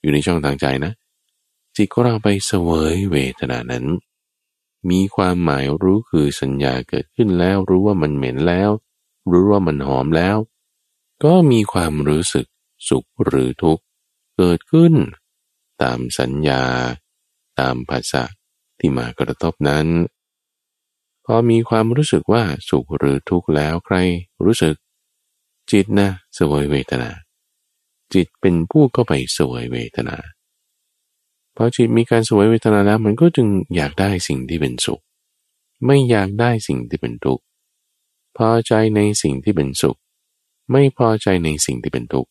อยู่ในช่องทางใจนะ จิตของเราไปเสวยเวทนานั้น มีความหมายรู้คือสัญญาเกิดขึ้นแล้วรู้ว่ามันเหม็นแล้ว รู้ว่ามันหอมแล้ว ก็มีความรู้สึกสุขหรือทุกข์เกิดขึ้น ตามสัญญา ตามภาษาที่มากระทบนั้น พอมีความรู้สึกว่าสุขหรือทุกข์แล้วใครรู้สึก จิตนะสวยเวทนา จิตเป็นผู้เข้าไปสวยเวทนาพอจิตมีการสวยเวทนาแล้วมันก็จึงอยากได้สิ่งที่เป็นสุข ไม่อยากได้สิ่งที่เป็นทุกข์พอใจในสิ่งที่เป็นสุข ไม่พอใจในสิ่งที่เป็นทุกข์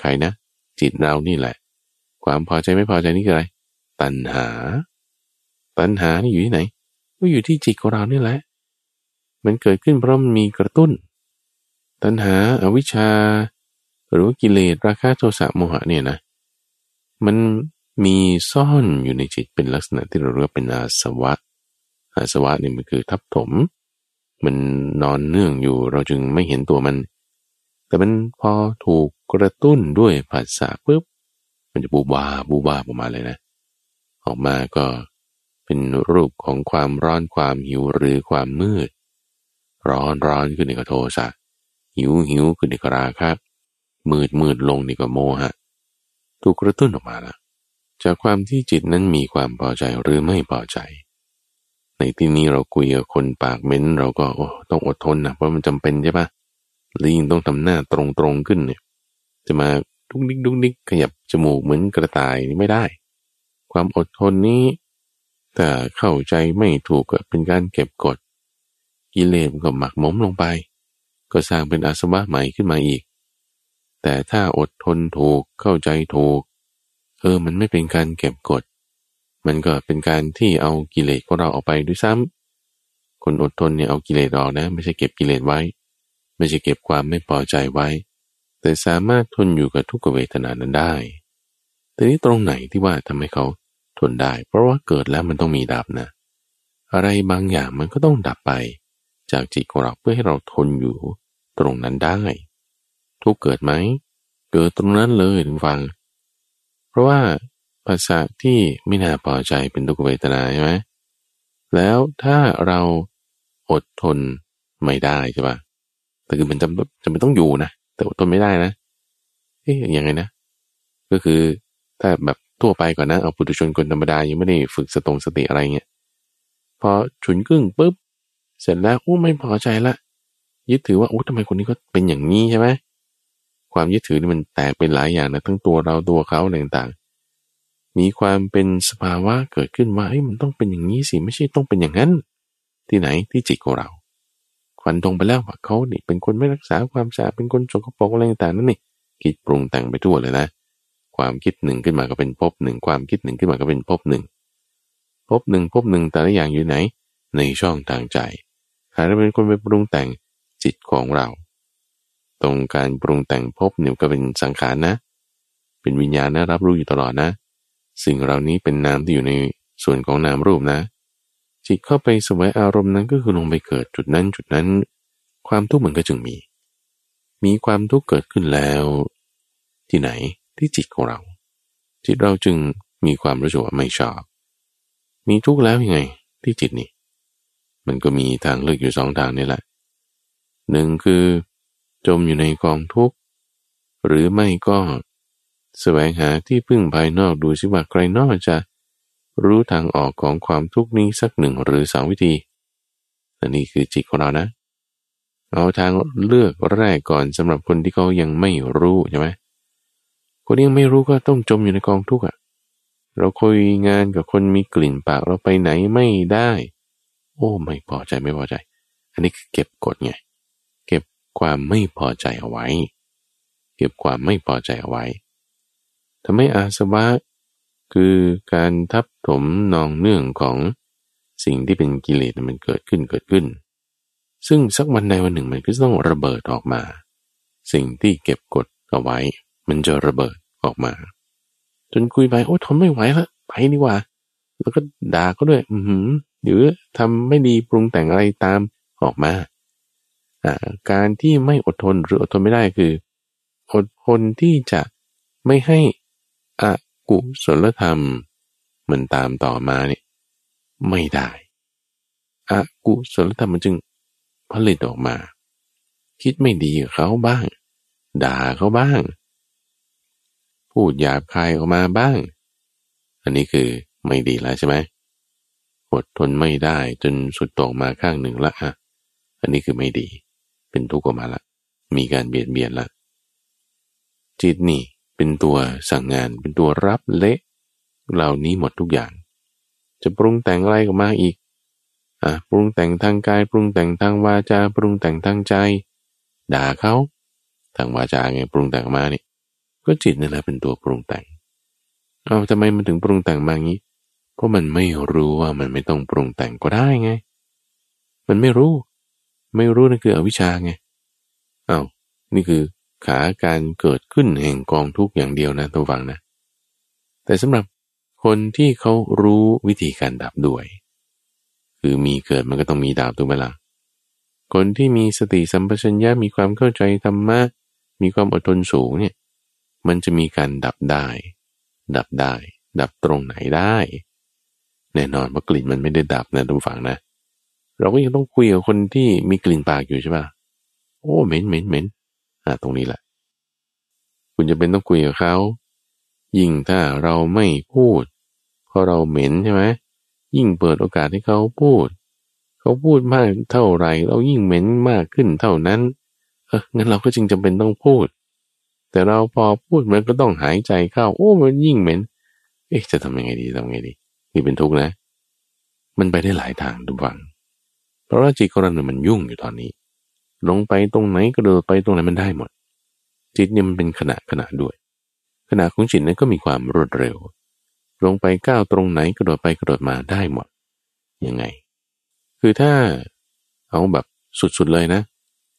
ใครนะ จิตเรานี่แหละ ความพอใจไม่พอใจนี่คืออะไร ตัณหา ตัณหานี่อยู่ที่ไหน ก็อยู่ที่จิตของเรานี่แหละ มันเกิดขึ้นเพราะมันมีกระตุ้น ตัณหาอาวิชชา หรือกิเลสราคะโทสะโมหะเนี่ยนะ มันมีซ่อนอยู่ในจิตเป็นลักษณะที่เราเรียกเป็นอาสวะ อาสวะนี่มันคือทับถม มันนอนเนื่องอยู่เราจึงไม่เห็นตัวมัน แต่มันพอถูกกระตุ้นด้วยภาษาปุ๊บ มันจะบูบาบูบาออกมาเลยนะ ออกมาก็ เป็นรูปของความร้อนความหิวหรือความมืด ร้อนร้อนขึ้นในกโทสะหิวหิวขึ้นในกราคะมืดมืดลงในกโมหะ ถูกกระตุ้นออกมาล้วจากความที่จิตนั้นมีความพอใจหรือไม่พอใจ ในที่นี้เราคุยกับคนปากเม้นเราก็โอ้ต้องอดทนนะเพราะมันจำเป็นใช่ปะลิงต้องทำหน้าตรงๆขึ้นเนี่ยจะมาดุ๊กดิกดุ๊กดิกขยับจมูกเหมือนกระต่ายนี่ไม่ได้ ความอดทนนี้ แต่เข้าใจไม่ถูกก็เป็นการเก็บกด กิเลสก็หมักหมมลงไป ก็สร้างเป็นอาสวะใหม่ขึ้นมาอีก แต่ถ้าอดทนถูกเข้าใจถูก เออมันไม่เป็นการเก็บกด มันก็เป็นการที่เอากิเลสของเราออกไปด้วยซ้ำคนอดทนเนี่ยเอากิเลสออกนะ ไม่ใช่เก็บกิเลสไว้ ไม่ใช่เก็บความไม่พอใจไว้ แต่สามารถทนอยู่กับทุกขเวทนานั้นได้แต่นี้ตรงไหนที่ว่าทำให้เขา ทนได้ เพราะว่าเกิดแล้วมันต้องมีดับนะ อะไรบางอย่างมันก็ต้องดับไป จากจิตของเราเพื่อให้เราทนอยู่ตรงนั้นได้ ทุกเกิดไหม เกิดตรงนั้นเลยถึงฟัง เพราะว่าภาษาที่ไม่น่าพอใจเป็นทุกขเวทนาใช่ไหมแล้วถ้าเราอดทนไม่ได้ใช่ปะแต่คือมันจำจำเป็นต้องอยู่นะ แต่อดทนไม่ได้นะเอ๊ยยังไงนะ ก็คือถ้าแบบ ทั่วไปก่อนนะ เอาปุถุชนคนธรรมดายังไม่ได้ฝึกสตงสติอะไรเงี้ยพอฉุนกึ่งปุ๊บ เสร็จแล้วโอ้ไม่พอใจละยึดถือว่าโอ้ทำไมคนนี้ก็เป็นอย่างนี้ใช่ไหมความยึดถือนี่มันแตกเป็นหลายอย่างนะทั้งตัวเราตัวเขาอะไรต่างๆ มีความเป็นสภาวะเกิดขึ้นว่าเอ้ยมันต้องเป็นอย่างนี้สิไม่ใช่ต้องเป็นอย่างนั้น ที่ไหนที่จิตของเราควันตรงไปแล้วว่าเขานี่เป็นคนไม่รักษาความสะอาดเป็นคนสกปรกอะไรต่างๆนั่นนี่คิดปรุงแต่งไปทั่วเลยนะ ความคิดหนึ่งขึ้นมาก็เป็นภพหนึ่งความคิดหนึ่งขึ้นมาก็เป็นภพหนึ่งภพหนึ่งภพหนึ่งแต่ละอย่างอยู่ไหน ในช่องทางใจหากเรเป็นคนไปปรุงแต่งจิตของเรา ตรงการปรุงแต่งภพเนี่ยก็เป็นสังขารนะ เป็นวิญญาณนะรับรู้อยู่ตลอดนะ สิ่งเหล่านี้เป็นนามที่อยู่ในส่วนของนามรูปนะ จิตเข้าไปสวยอารมณ์นั้นก็คือลงไปเกิดจุดนั้นจุดนั้น ความทุกข์มันก็จึงมี มีความทุกข์เกิดขึ้นแล้ว ที่ไหน ที่จิตของเรา จิตเราจึงมีความรู้สึกว่าไม่ชอบ มีทุกข์แล้วยังไง ที่จิตนี่ มันก็มีทางเลือกอยู่สองทางนี่แหละหนึ่งคือจมอยู่ในกองทุกข์ หรือไม่ก็แสวงหาที่พึ่งภายนอกดูสิว่าใครนอกจะรู้ทางออกของความทุกข์นี้สักหนึ่งหรือสองวิธีอันนี้คือจิตของเรานะ เอาทางเลือกแรกก่อนสำหรับคนที่เขายังไม่รู้ใช่ไหม คนยังไม่รู้ก็ต้องจมอยู่ในกองทุกข์อะ เราคุยงานกับคนมีกลิ่นปากเราไปไหนไม่ได้ โอ้ไม่พอใจไม่พอใจ อันนี้คือเก็บกดไง เก็บความไม่พอใจเอาไว้ เก็บความไม่พอใจเอาไว้ทำให้อาสวะคือการทับถมนองเนื่องของสิ่งที่เป็นกิเลสมันเกิดขึ้นเกิดขึ้น ซึ่งสักวันใดวันหนึ่งมันก็ต้องระเบิดออกมา สิ่งที่เก็บกดเอาไว้ มันจะระเบิดออกมา จนคุยไปโอ้ทนไม่ไหวแล้วไปดีกว่า แล้วก็ด่าเขาด้วย อืมหรือทำไม่ดีปรุงแต่งอะไรตามออกมาการที่ไม่อดทนหรืออดทนไม่ได้คือ อดทนที่จะไม่ให้อกุศลธรรม มันตามต่อมาเนี่ยไม่ได้อกุศลธรรมมันจึงผลิตออกมา คิดไม่ดีกับเขาบ้าง ด่าเขาบ้าง พูดหยาบคายออกมาบ้าง อันนี้คือไม่ดีแล้วใช่ไหมอดทนไม่ได้จนสุดตกมาข้างหนึ่งละอะ อันนี้คือไม่ดี เป็นทุกข์ออกมาละ มีการเบียดเบียนละ จิตนี่เป็นตัวสั่งงานเป็นตัวรับเละเหล่านี้หมดทุกอย่าง จะปรุงแต่งอะไรออกมาอีกอะปรุงแต่งทางกายปรุงแต่งทางวาจาปรุงแต่งทางใจ ด่าเขาทางวาจาไงปรุงแต่งมาเนี่ย ก็จิตนี่แหละเป็นตัวปรุงแต่ง เอาทำไมมันถึงปรุงแต่งมางี้ เพราะมันไม่รู้ว่ามันไม่ต้องปรุงแต่งก็ได้ไง มันไม่รู้ ไม่รู้นั่นคืออวิชชาไง เอา้านี่คือขาการเกิดขึ้นแห่งกองทุกอย่างเดียวนะตัวฟังนะ แต่สำหรับคนที่เขารู้วิธีการดับด้วย คือมีเกิดมันก็ต้องมีดับตัวเวลาคนที่มีสติสัมปชัญญะมีความเข้าใจธรรมะมีความอดทนสูงเนี่ย มันจะมีการดับได้ ดับได้ ดับตรงไหนได้ แน่นอนว่ากลิ่นมันไม่ได้ดับนะทุกฝังนะ เราก็ยังต้องคุยกับคนที่มีกลิ่นปากอยู่ใช่ปะโอ้เหม็นเหม็นเหม็นอ่าตรงนี้แหละ คุณจะเป็นต้องคุยกับเขายิ่งถ้าเราไม่พูดเพราะเราเหม็นใช่ไหมยิ่งเปิดโอกาสให้เขาพูด เขาพูดมากเท่าไหร่ เรายิ่งเหม็นมากขึ้นเท่านั้น เอองั้นเราก็จึงจำเป็นต้องพูด แต่เราพอพูดมันก็ต้องหายใจเข้า โอ้มันยิ่งเหม็น เอ๊ะจะทำยังไงดีทำยังไงดี นี่เป็นทุกข์นะ มันไปได้หลายทางทุกฝัง เพราะว่าจิตของเราเนี่ยมันยุ่งอยู่ตอนนี้ ลงไปตรงไหนก็เดินไปตรงไหนมันได้หมด จิตเนี่ยมันเป็นขณะขณะด้วย ขณะของจิตนั้นก็มีความรวดเร็ว ลงไปก้าวตรงไหนกระโดดไปกระโดดมาได้หมด ยังไง คือถ้าเอาแบบสุดๆเลยนะ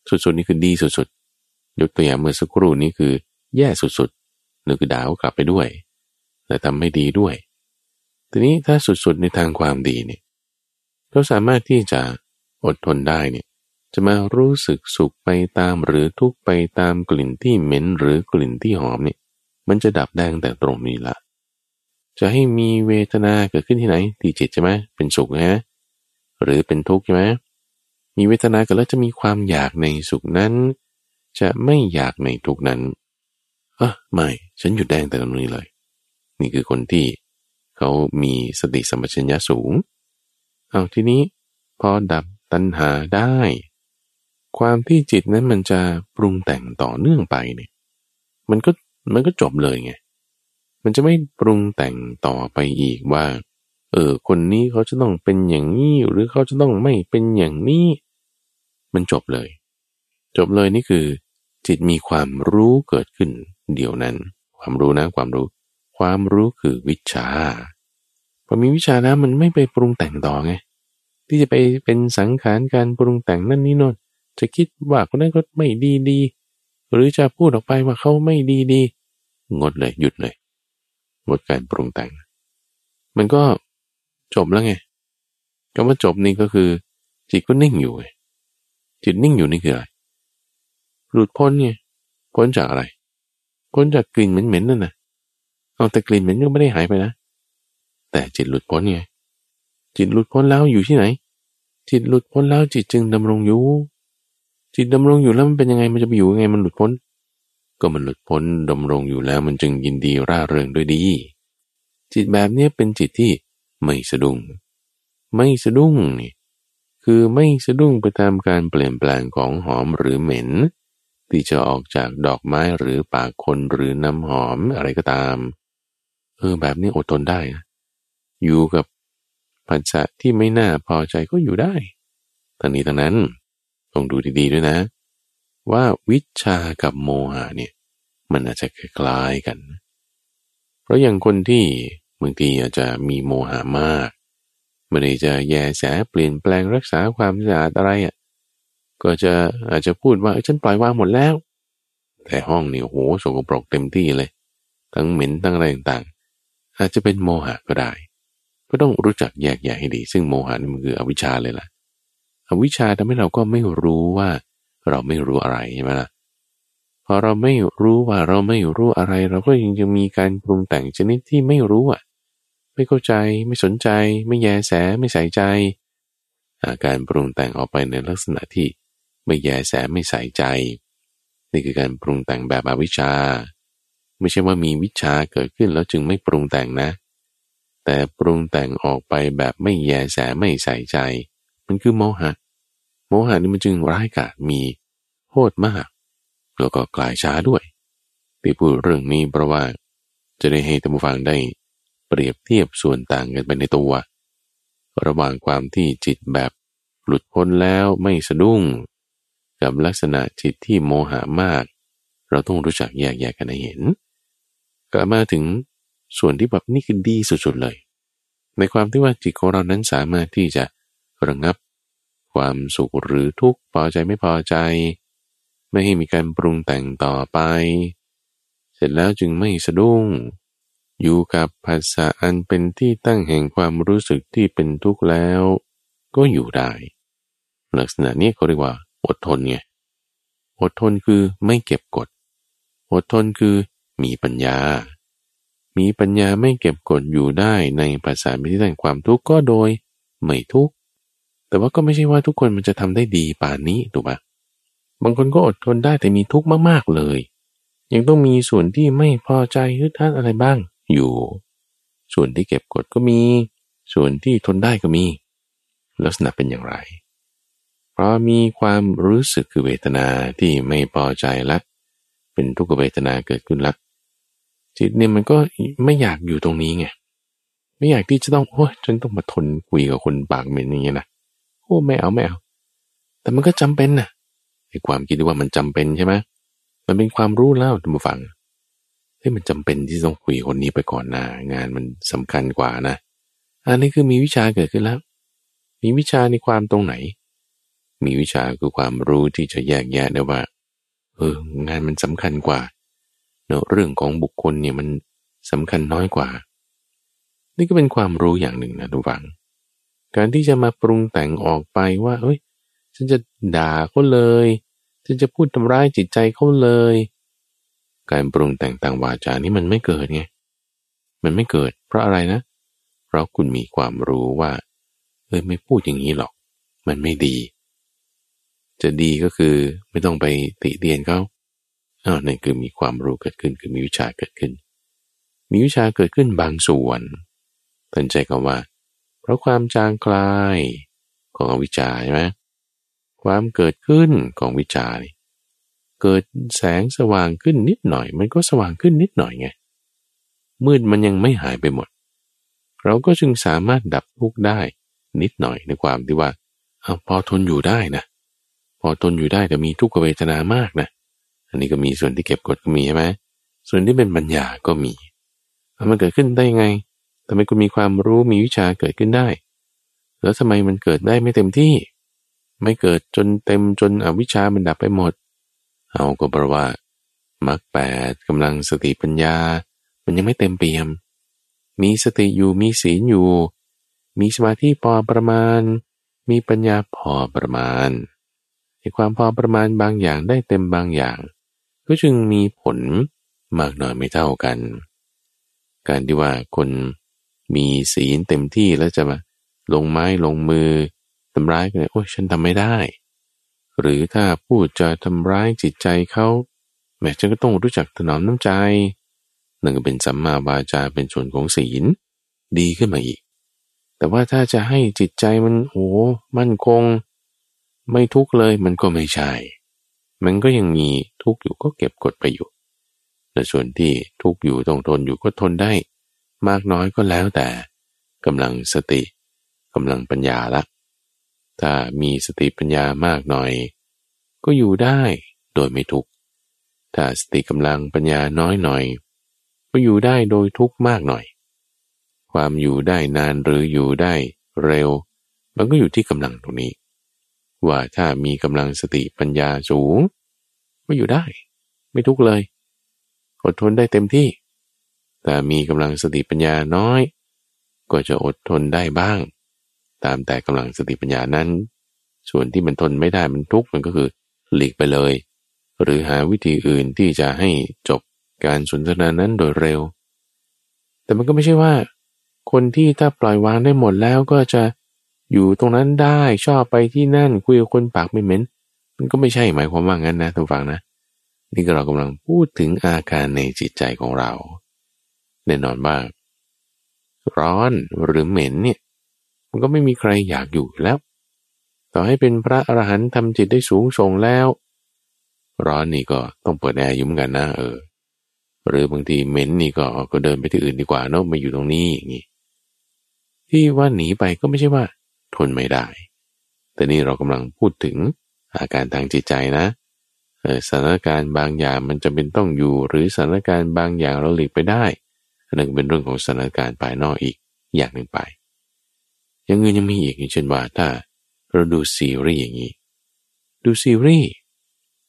สุดๆนี่คือดีสุดๆ ยกตัวอย่างเมื่อสักครู่นี้คือแย่สุดๆนึกคือดาวกลับไปด้วย แต่ทำไม่ดีด้วย ทีนี้ถ้าสุดๆในทางความดีเนี่ยเราสามารถที่จะอดทนได้เนี่ยจะมารู้สึกสุขไปตามหรือทุกไปตามกลิ่นที่เหม็นหรือกลิ่นที่หอมเนี่ยมันจะดับได้ตั้งแต่ตรงนี้ละจะให้มีเวทนาเกิดขึ้นที่ไหนที่จิตใช่ไหมเป็นสุขนะหรือเป็นทุกข์ใช่ไหมมีเวทนาเกิดแล้วจะมีความอยากในสุขนั้น จะไม่อยากในทุกนั้นเออไม่ ฉันหยุดแดงแต่ตรงนี้เลย นี่คือคนที่เขามีสติสัมปชัญญะสูง เอาทีนี้พอดับตัณหาได้ ความที่จิตนั้นมันจะปรุงแต่งต่อเนื่องไปเนี่ย มันก็มันก็จบเลยไง มันจะไม่ปรุงแต่งต่อไปอีกว่า เออ คนนี้เขาจะต้องเป็นอย่างนี้ หรือเขาจะต้องไม่เป็นอย่างนี้ มันจบเลย จบเลยนี่คือจิตมีความรู้เกิดขึ้น เดียวนั้น ความรู้นะความรู้ ความรู้คือวิชาพอมีวิชาแล้วมันไม่ไปปรุงแต่งต่อไงที่จะไปเป็นสังขารการปรุงแต่งนั่นนี่นนจะคิดว่าคนนั้นก็ไม่ดีดี หรือจะพูดออกไปว่าเขาไม่ดีดีงดเลยหยุดเลยงดการปรุงแต่ง มันก็จบแล้วไงคำว่าจบนี่ก็คือ จิตก็นิ่งอยู่จิตนิ่งอยู่นี่คืออะไร หลุดพ้นไงพ้นจากอะไร พ้นจากกลิ่นเหม็นๆนั่นนะเอาแต่กลิ่นเหม็นก็ไม่ได้หายไปนะ แต่จิตหลุดพ้นไงจิตหลุดพ้นแล้วอยู่ที่ไหน จิตหลุดพ้นแล้วจิตจึงดำรงอยู่ จิตดำรงอยู่แล้วมันเป็นยังไงมันจะไปอยู่ยังไงมันหลุดพ้น ก็มันหลุดพ้นดำรงอยู่แล้วมันจึงยินดีร่าเริงด้วยดี จิตแบบนี้เป็นจิตที่ไม่สะดุ้งไม่สะดุ้งนี่คือไม่สะดุ้งไปตามการเปลี่ยนแปลงของหอมหรือเหม็น ที่จะออกจากดอกไม้หรือปากคนหรือน้ำหอมอะไรก็ตาม เออแบบนี้อดทนได้นะอยู่กับผัสสะที่ไม่น่าพอใจก็อยู่ได้ทั้งนี้ทั้งนั้นต้องดูดีๆด้วยนะ ว่าวิชากับโมหะเนี่ย มันอาจจะคล้ายกัน เพราะอย่างคนที่บางทีอาจจะมีโมหะมากไม่ได้จะแยแสเปลี่ยนแปลงรักษาความสะอาดอะไรอะ ก็จะอาจจะพูดว่าฉันปล่อยวางหมดแล้ว แต่ห้องนี่โหสกปรกเต็มที่เลย ทั้งเหม็นทั้งอะไรต่างๆ อาจจะเป็นโมหะก็ได้ ก็ต้องรู้จักแยกแยะให้ดี ซึ่งโมหะนี่มันคืออวิชชาเลยล่ะ อวิชชาทำให้เราก็ไม่รู้ว่าเราไม่รู้อะไรใช่ไหมล่ะพอเราไม่รู้ว่าเราไม่รู้อะไร เราก็ยังจะมีการปรุงแต่งชนิดที่ไม่รู้อะ ไม่เข้าใจไม่สนใจ ไม่แยแสไม่ใส่ใจ อาการปรุงแต่งออกไปในลักษณะที่ ไม่แยแสไม่ใส่ใจ นี่คือการปรุงแต่งแบบอวิชชา ไม่ใช่ว่ามีวิชาเกิดขึ้นแล้วจึงไม่ปรุงแต่งนะ แต่ปรุงแต่งออกไปแบบไม่แยแสไม่ใส่ใจ มันคือโมหะ โมหะนี่มันจึงร้ายกาจมีโทษมากแล้วก็กลายช้าด้วยที่พูดเรื่องนี้เพราะว่าจะได้ให้ท่านผู้ฟังได้เปรียบเทียบส่วนต่างกันไปในตัว ระหว่างความที่จิตแบบหลุดพ้นแล้วไม่สะดุ้ง กับลักษณะจิตที่โมหะมาก เราต้องรู้จักแยกแยกกันให้เห็นกลับมาถึงส่วนที่แบบนี่คือดีสุดๆเลย ในความที่ว่าจิตของเรานั้นสามารถที่จะระงับ ความสุขหรือทุกข์พอใจไม่พอใจ ไม่ให้มีการปรุงแต่งต่อไป เสร็จแล้วจึงไม่สะดุ้ง อยู่กับภาษาอันเป็นที่ตั้งแห่งความรู้สึกที่เป็นทุกข์แล้ว ก็อยู่ได้ ลักษณะนี้เขาเรียกว่า อดทนไงอดทนคือไม่เก็บกด อดทนคือมีปัญญา มีปัญญาไม่เก็บกดอยู่ได้ในภาษาไม่ที่แต่งความทุกข์ก็โดยไม่ทุกข์ แต่ว่าก็ไม่ใช่ว่าทุกคนมันจะทำได้ดีป่านนี้ถูกปะบางคนก็อดทนได้แต่มีทุกข์มากๆเลย ยังต้องมีส่วนที่ไม่พอใจฮึดฮัดอะไรบ้างอยู่ ส่วนที่เก็บกดก็มี ส่วนที่ทนได้ก็มี ลักษณะเป็นอย่างไร เพราะมีความรู้สึกคือเวทนาที่ไม่พอใจละ เป็นทุกขเวทนาเกิดขึ้นละจิตเนี่ยมันก็ไม่อยากอยู่ตรงนี้ไงไม่อยากที่จะต้องโอ้ยฉันต้องมาทนคุยกับคนปากเหม็นอย่างเงี้ยนะโอ้ไม่เอาไม่เอา แต่มันก็จำเป็นนะไอ้ความคิดที่ว่ามันจำเป็นใช่ไหมมันเป็นความรู้แล้วท่านผู้ฟังเฮ้ยมันจำเป็นที่ต้องคุยคนนี้ไปก่อนนะงานมันสำคัญกว่านะ อันนี้คือมีวิชาเกิดขึ้นแล้ว มีวิชาในความตรงไหน มีวิชาคือความรู้ที่จะแยกแยะได้ว่า เอองานมันสำคัญกว่าเนอะเรื่องของบุคคลเนี่ยมันสำคัญน้อยกว่า นี่ก็เป็นความรู้อย่างหนึ่งนะทุกฝัง การที่จะมาปรุงแต่งออกไปว่า เอ้ย ฉันจะด่าเขาเลย ฉันจะพูดทำร้ายจิตใจเขาเลย การปรุงแต่งต่างวาจานี่มันไม่เกิดไง มันไม่เกิด เพราะอะไรนะ เพราะคุณมีความรู้ว่าเอ้ยไม่พูดอย่างนี้หรอก มันไม่ดี จะดีก็คือไม่ต้องไปติเตียนเขาอ้าวนั่นคือมีความรู้เกิดขึ้นคือมีวิชาเกิดขึ้น มีวิชาเกิดขึ้นบางส่วนท่านใจคำว่า เพราะความจางคลายของวิชาใช่ไหมความเกิดขึ้นของวิชาเกิดแสงสว่างขึ้นนิดหน่อย มันก็สว่างขึ้นนิดหน่อยไงมืดมันยังไม่หายไปหมด เราก็จึงสามารถดับทุกข์ได้นิดหน่อยในความที่ว่าเอาพอทนอยู่ได้นะ พอทนอยู่ได้แต่มีทุกขเวทนามากนะ อันนี้ก็มีส่วนที่เก็บกดก็มีใช่ไหมส่วนที่เป็นปัญญาก็มี มันเกิดขึ้นได้ยังไงทำไมคุณมีความรู้มีวิชาเกิดขึ้นได้ แล้วทำไมมันเกิดได้ไม่เต็มที่ ไม่เกิดจนเต็มจนอวิชามันดับไปหมด เอาก็เพราะว่ามรรคแปดกำลังสติปัญญา มันยังไม่เต็มเปี่ยม มีสติอยู่มีศีลอยู่ มีสมาธิพอประมาณ มีปัญญาพอประมาณ ในความพอประมาณบางอย่างได้เต็มบางอย่าง ก็จึงมีผลมากน้อยไม่เท่ากัน การที่ว่าคนมีศีลเต็มที่แล้วจะมาลงไม้ลงมือทำร้ายกันโอ้ยฉันทำไม่ได้ หรือถ้าพูดจะทำร้ายจิตใจเขาแม้ฉันก็ต้องรู้จักถนอมน้ำใจหนั่นก็เป็นสัมมาวาจาเป็นส่วนของศีล ดีขึ้นมาอีก แต่ว่าถ้าจะให้จิตใจมันโอ้มั่นคง ไม่ทุกข์เลยมันก็ไม่ใช่ มันก็ยังมีทุกข์อยู่ก็เก็บกดไปอยู่ แต่ส่วนที่ทุกอยู่ต้องทนอยู่ก็ทนได้ มากน้อยก็แล้วแต่กำลังสติกำลังปัญญาละ ถ้ามีสติปัญญามากหน่อย ก็อยู่ได้โดยไม่ทุกข์ ถ้าสติกำลังปัญญาน้อยหน่อย ก็อยู่ได้โดยทุกข์มากหน่อย ความอยู่ได้นานหรืออยู่ได้เร็ว มันก็อยู่ที่กำลังตรงนี้ ว่าถ้ามีกำลังสติปัญญาสูงก็อยู่ได้ ไม่ทุกเลยอดทนได้เต็มที่ แต่มีกำลังสติปัญญาน้อย ก็จะอดทนได้บ้าง ตามแต่กำลังสติปัญญานั้น ส่วนที่มันทนไม่ได้มันทุกข์มันก็คือหลีกไปเลย หรือหาวิธีอื่นที่จะให้จบการสนทนานั้นโดยเร็ว แต่มันก็ไม่ใช่ว่า คนที่ถ้าปล่อยวางได้หมดแล้วก็จะ อยู่ตรงนั้นได้ชอบไปที่นั่นคุยกับคนปากไม่เหม็นมันก็ไม่ใช่หมายความว่างั้นนะทุกฝังนะ นี่เรากำลังพูดถึงอาการในจิตใจของเรา แน่นอนว่าร้อนหรือเหม็นเนี่ย มันก็ไม่มีใครอยากอยู่แล้ว ต่อให้เป็นพระอรหันต์ทำจิตได้สูงส่งแล้ว ร้อนนี่ก็ต้องเปิดแอร์ยุ่มกันนะเออ หรือบางทีเหม็นนี่ก็ก็เดินไปที่อื่นดีกว่าเนาะมาอยู่ตรงนี้อย่างนี้ที่ว่าหนีไปก็ไม่ใช่ว่า ทนไม่ได้ แต่นี่เรากำลังพูดถึงอาการทางจิตใจนะสถานการณ์บางอย่างมันจะเป็นต้องอยู่ หรือสถานการณ์บางอย่างเราหลีกไปได้อันนั้นเป็นเรื่องของสถานการณ์ภายนอกอีกอย่างหนึ่งไป ยังเงินยังมีอีกอย่างเช่นว่าถ้าเราดูซีรีส์อย่างนี้ ดูซีรีส์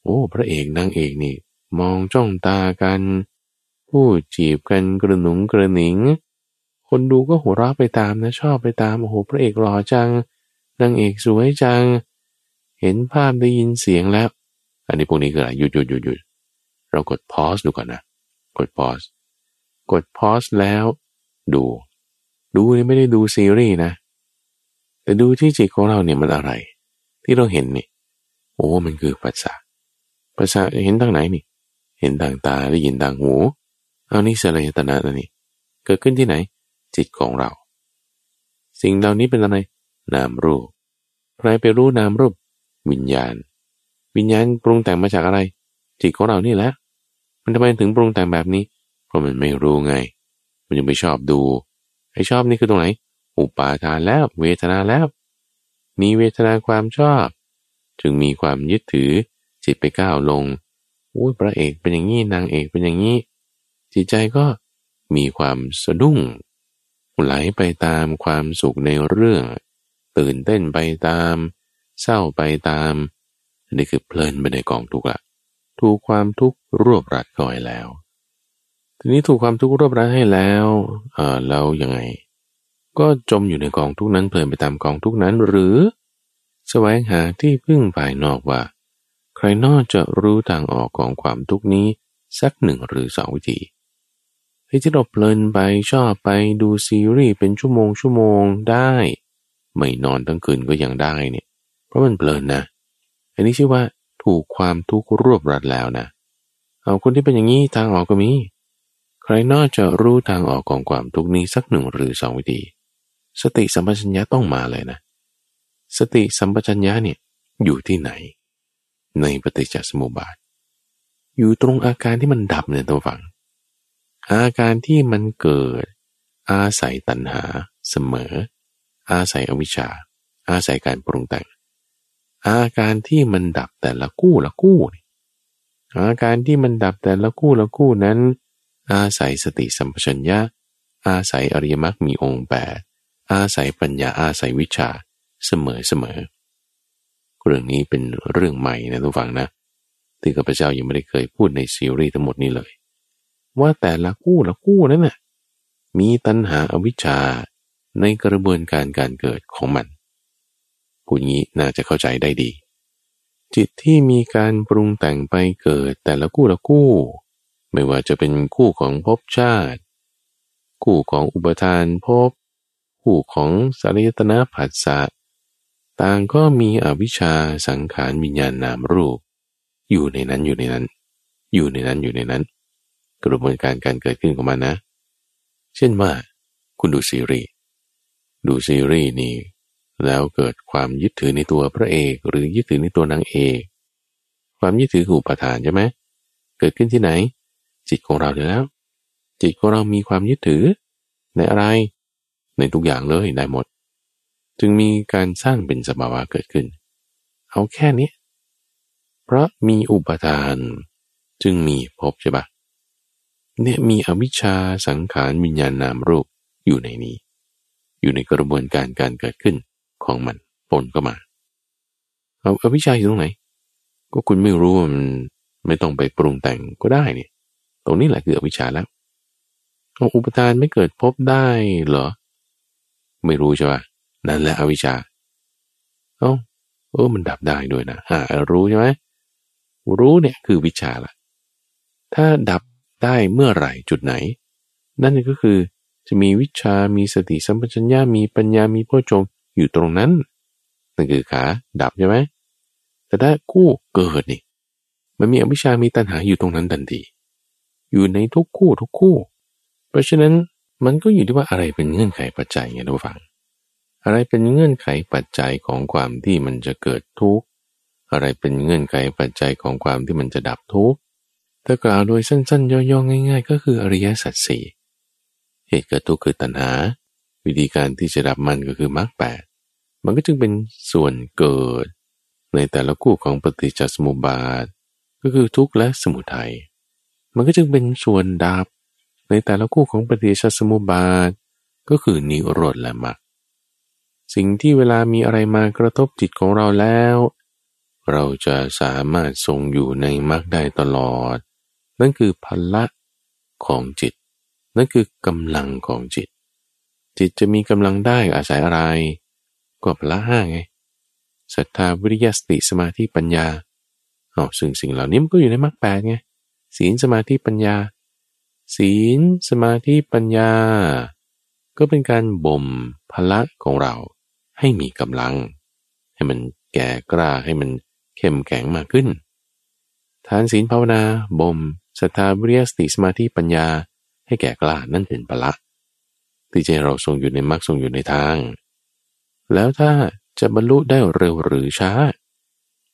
โอ้พระเอกนางเอกนี่ มองจ้องตากัน พูดจีบกันกระหนุงกระหนิง คนดูก็หัวเราะไปตามนะชอบไปตามโอ้โหพระเอกหล่อจังนางเอกสวยจัง เห็นภาพได้ยินเสียงแล้ว อันนี้พวกนี้คืออะไรหยุดหยุดหยุดหยุดเรากดพอยส์ดูก่อนนะ กดพอยส์กดพอยส์แล้วดู ดูนี่ไม่ได้ดูซีรีส์นะ แต่ดูที่จิตของเราเนี่ยมันอะไร ที่เราเห็นนี่โอ้มันคือภาษาภาษาเห็นทางไหนนี่ เห็นทางตาได้ยินทางหู เอานี่สลายตนะนี่ เกิดขึ้นที่ไหน จิตของเรา สิ่งเหล่านี้เป็นอะไร นามรูป ใครไปรู้นามรูป วิญญาณ วิญญาณปรุงแต่งมาจากอะไร จิตของเรานี่แหละ มันทำไมถึงปรุงแต่งแบบนี้ เพราะมันไม่รู้ไง มันยังไม่ชอบดู ไอ้ชอบนี่คือตรงไหน อุปาทานแล้ว เวทนาแล้ว มีเวทนาความชอบ จึงมีความยึดถือ จิตไปก้าวลงโอ้ยพระเอกเป็นอย่างนี้นางเอกเป็นอย่างนี้จิตใจก็มีความสะดุ้ง ไหลไปตามความสุขในเรื่อง ตื่นเต้นไปตาม เศร้าไปตามนี่คือเพลินไปในกองทุกข์ละถูกความทุกข์รวบรัดก่อยแล้ว ทีนี้ถูกความทุกข์รวบรัดให้แล้วเออแล้วยังไง ก็จมอยู่ในกองทุกข์นั้นเพลินไปตามกองทุกข์นั้น หรือแสวงหาที่พึ่งภายนอกว่า ใครนอกจะรู้ทางออกของความทุกข์นี้สักหนึ่งหรือสองวิธี ที่เราเพลินไปชอบไปดูซีรีส์เป็นชั่วโมงชั่วโมงได้ ไม่นอนทั้งคืนก็ยังได้เนี่ย เพราะมันเพลินนะ อันนี้ชื่อว่าถูกความทุกข์รวบรัดแล้วนะ เอาคนที่เป็นอย่างนี้ทางออกก็มี ใครนอกจะรู้ทางออกของความทุกข์นี้สักหนึ่งหรือสองวิธี สติสัมปชัญญะต้องมาเลยนะ สติสัมปชัญญะเนี่ยอยู่ที่ไหน ในปฏิจจสมุปบาท อยู่ตรงอาการที่มันดับเนี่ยตัวฝัง อาการที่มันเกิด อาศัยตัณหาเสมอ อาศัยอวิชชา อาศัยการปรุงแต่ง อาการที่มันดับแต่ละกู้ละกู้ อาการที่มันดับแต่ละกู้ละกู้นั้น อาศัยสติสัมปชัญญะ อาศัยอริยมรรคมีองค์แปดอาศัยปัญญาอาศัยวิชาเสมอเสมอเรื่องนี้เป็นเรื่องใหม่นะทุกฝังนะที่ข้าพเจ้ายังไม่ได้เคยพูดในซีรีส์ทั้งหมดนี้เลย ว่าแต่ละกู้ละกู้นั้นน่ะมีตัณหาอวิชชาในกระบวนการการเกิดของมันผู้นี้น่าจะเข้าใจได้ดี จิตที่มีการปรุงแต่งไปเกิดแต่ละกู้ละกู้ไม่ว่าจะเป็นคู่ของภพชาติ คู่ของอุปทานภพคู่ของสารยตนาผัสสะต่างก็มีอวิชชาสังขารวิญญาณนามรูป อยู่ในนั้นอยู่ในนั้น อยู่ในนั้นอยู่ในนั้น กระบวนการการเกิดขึ้นของมันนะ เช่นว่า คุณดูซีรีส์ดูซีรีส์นี่แล้วเกิดความยึดถือในตัวพระเอกหรือยึดถือในตัวนางเอกความยึดถือคืออุปทานใช่ไหมเกิดขึ้นที่ไหน จิตของเราอยู่แล้ว จิตของเรามีความยึดถือ ในอะไร ในทุกอย่างเลยได้หมด จึงมีการสร้างเป็นสภาวะเกิดขึ้น เอาแค่นี้ เพราะมีอุปทานจึงมีภพใช่ปะ เนี่ยมีอวิชชาสังขารวิญญาณนามรูปอยู่ในนี้ อยู่ในกระบวนการการเกิดขึ้นของมันปนเข้ามา เอาอวิชชาอยู่ตรงไหน ก็คุณไม่รู้มันไม่ต้องไปปรุงแต่งก็ได้เนี่ย ตรงนี้แหละคืออวิชชาแล้วเอาอุปทานไม่เกิดพบได้เหรอ ไม่รู้ใช่ปะนั่นแหละอวิชชาเอ้าเออมันดับได้ด้วยนะอ่ารู้ใช่ไหมรู้เนี่ยคือวิชาละถ้าดับ ได้เมื่อไหร่จุดไหน นั่นก็คือจะมีวิชา มีสติสัมปชัญญะ มีปัญญา มีพ่อจงอยู่ตรงนั้น นั่นคือขาดับใช่ไหม แต่ถ้าคู่เกิดนี่ มันมีอวิชา มีตัณหาอยู่ตรงนั้นทันที อยู่ในทุกคู่ทุกคู่ เพราะฉะนั้นมันก็อยู่ที่ว่าอะไรเป็นเงื่อนไขปัจจัยไงทุกฝัง อะไรเป็นเงื่อนไขปัจจัยของความที่มันจะเกิดทุกข์ อะไรเป็นเงื่อนไขปัจจัยของความที่มันจะดับทุกข์ ถ้ากล่าวโดยสั้นๆ ย่อๆง่าย ๆ ก็คืออริยสัจสี่เหตุเกิดทุกข์คือตัณหา วิธีการที่จะดับมันก็คือมรรคแปดมันก็จึงเป็นส่วนเกิด ในแต่ละคู่ของปฏิจจสมุปบาท ก็คือทุกข์และสมุทัยมันก็จึงเป็นส่วนดับ ในแต่ละคู่ของปฏิจจสมุปบาท ก็คือนิโรธและมรรคสิ่งที่เวลามีอะไรมากระทบจิตของเราแล้ว เราจะสามารถทรงอยู่ในมรรคได้ตลอด นั่นคือพละของจิต นั่นคือกำลังของจิต จิตจะมีกำลังได้อาศัยอะไร ก็พละห้าไงศรัทธาวิริยสติสมาธิปัญญาอ๋อซึ่งสิ่งเหล่านี้มันก็อยู่ในมรรคแปดไงศีลสมาธิปัญญา ศีลสมาธิปัญญา ก็เป็นการบ่มพละของเราให้มีกำลัง ให้มันแก่กล้าให้มันเข้มแข็งมากขึ้น ทานศีลภาวนาบ่ม ศรัทธาวิริยสติสมาธิปัญญาให้แก่กล้านั่นเป็นปละที่ใจเราทรงอยู่ในมรรคทรงอยู่ในทาง แล้วถ้าจะบรรลุได้เร็วหรือช้า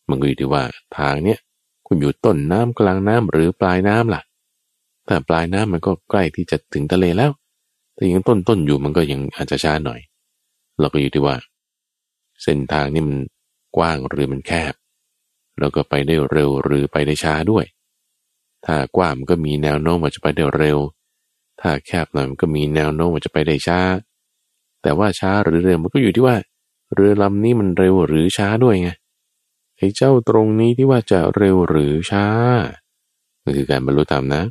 มันก็อยู่ที่ว่าทางเนี้ยคุณอยู่ต้นน้ำกลางน้ำหรือปลายน้ำล่ะ ถ้าปลายน้ำมันก็ใกล้ที่จะถึงทะเลแล้ว แต่ยังต้นต้นอยู่มันก็ยังอาจจะช้าหน่อย เราก็อยู่ที่ว่า เส้นทางนี่มันกว้างหรือมันแคบ แล้วก็ไปได้เร็วหรือไปได้ช้าด้วย ถ้ากว้างมันก็มีแนวโน้มว่าจะไปได้เร็ว ถ้าแคบหน่อยมันก็มีแนวโน้มว่าจะไปได้ช้า แต่ว่าช้าหรือเร็วมันก็อยู่ที่ว่า เรือลำนี้มันเร็วหรือช้าด้วยไงไอ้เจ้าตรงนี้ที่ว่าจะเร็วหรือช้ามันคือการบรรลุธรรมนะ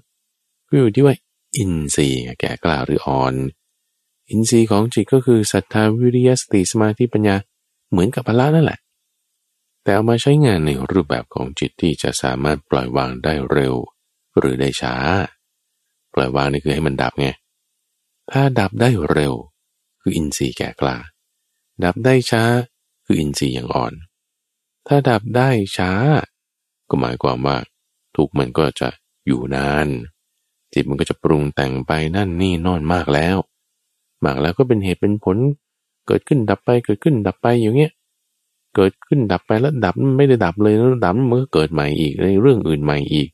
ก็อยู่ที่ว่า อินทรีย์แก่กล้าหรืออ่อน อินทรีย์ของจิตก็คือศรัทธาวิริยสติสมาธิปัญญาเหมือนกับพละนั่นแหละ แต่เอามาใช้งานในรูปแบบของจิตที่จะสามารถปล่อยวางได้เร็ว หรือได้ช้า ปล่อยวางนี่คือให้มันดับไง ถ้าดับได้เร็ว คืออินทรีย์แก่กล้า ดับได้ช้าคืออินทรีย์อย่างอ่อน ถ้าดับได้ช้า ก็หมายความว่า ทุกมันก็จะอยู่นาน จิตมันก็จะปรุงแต่งไปนั่นนี่นอนมากแล้ว มากแล้วก็เป็นเหตุเป็นผล เกิดขึ้นดับไปเกิดขึ้นดับไปอย่างเงี้ยเกิดขึ้นดับไปแล้วดับไม่ได้ดับเลยแล้วดับมันก็เกิดใหม่อีกในเรื่องอื่นใหม่อีก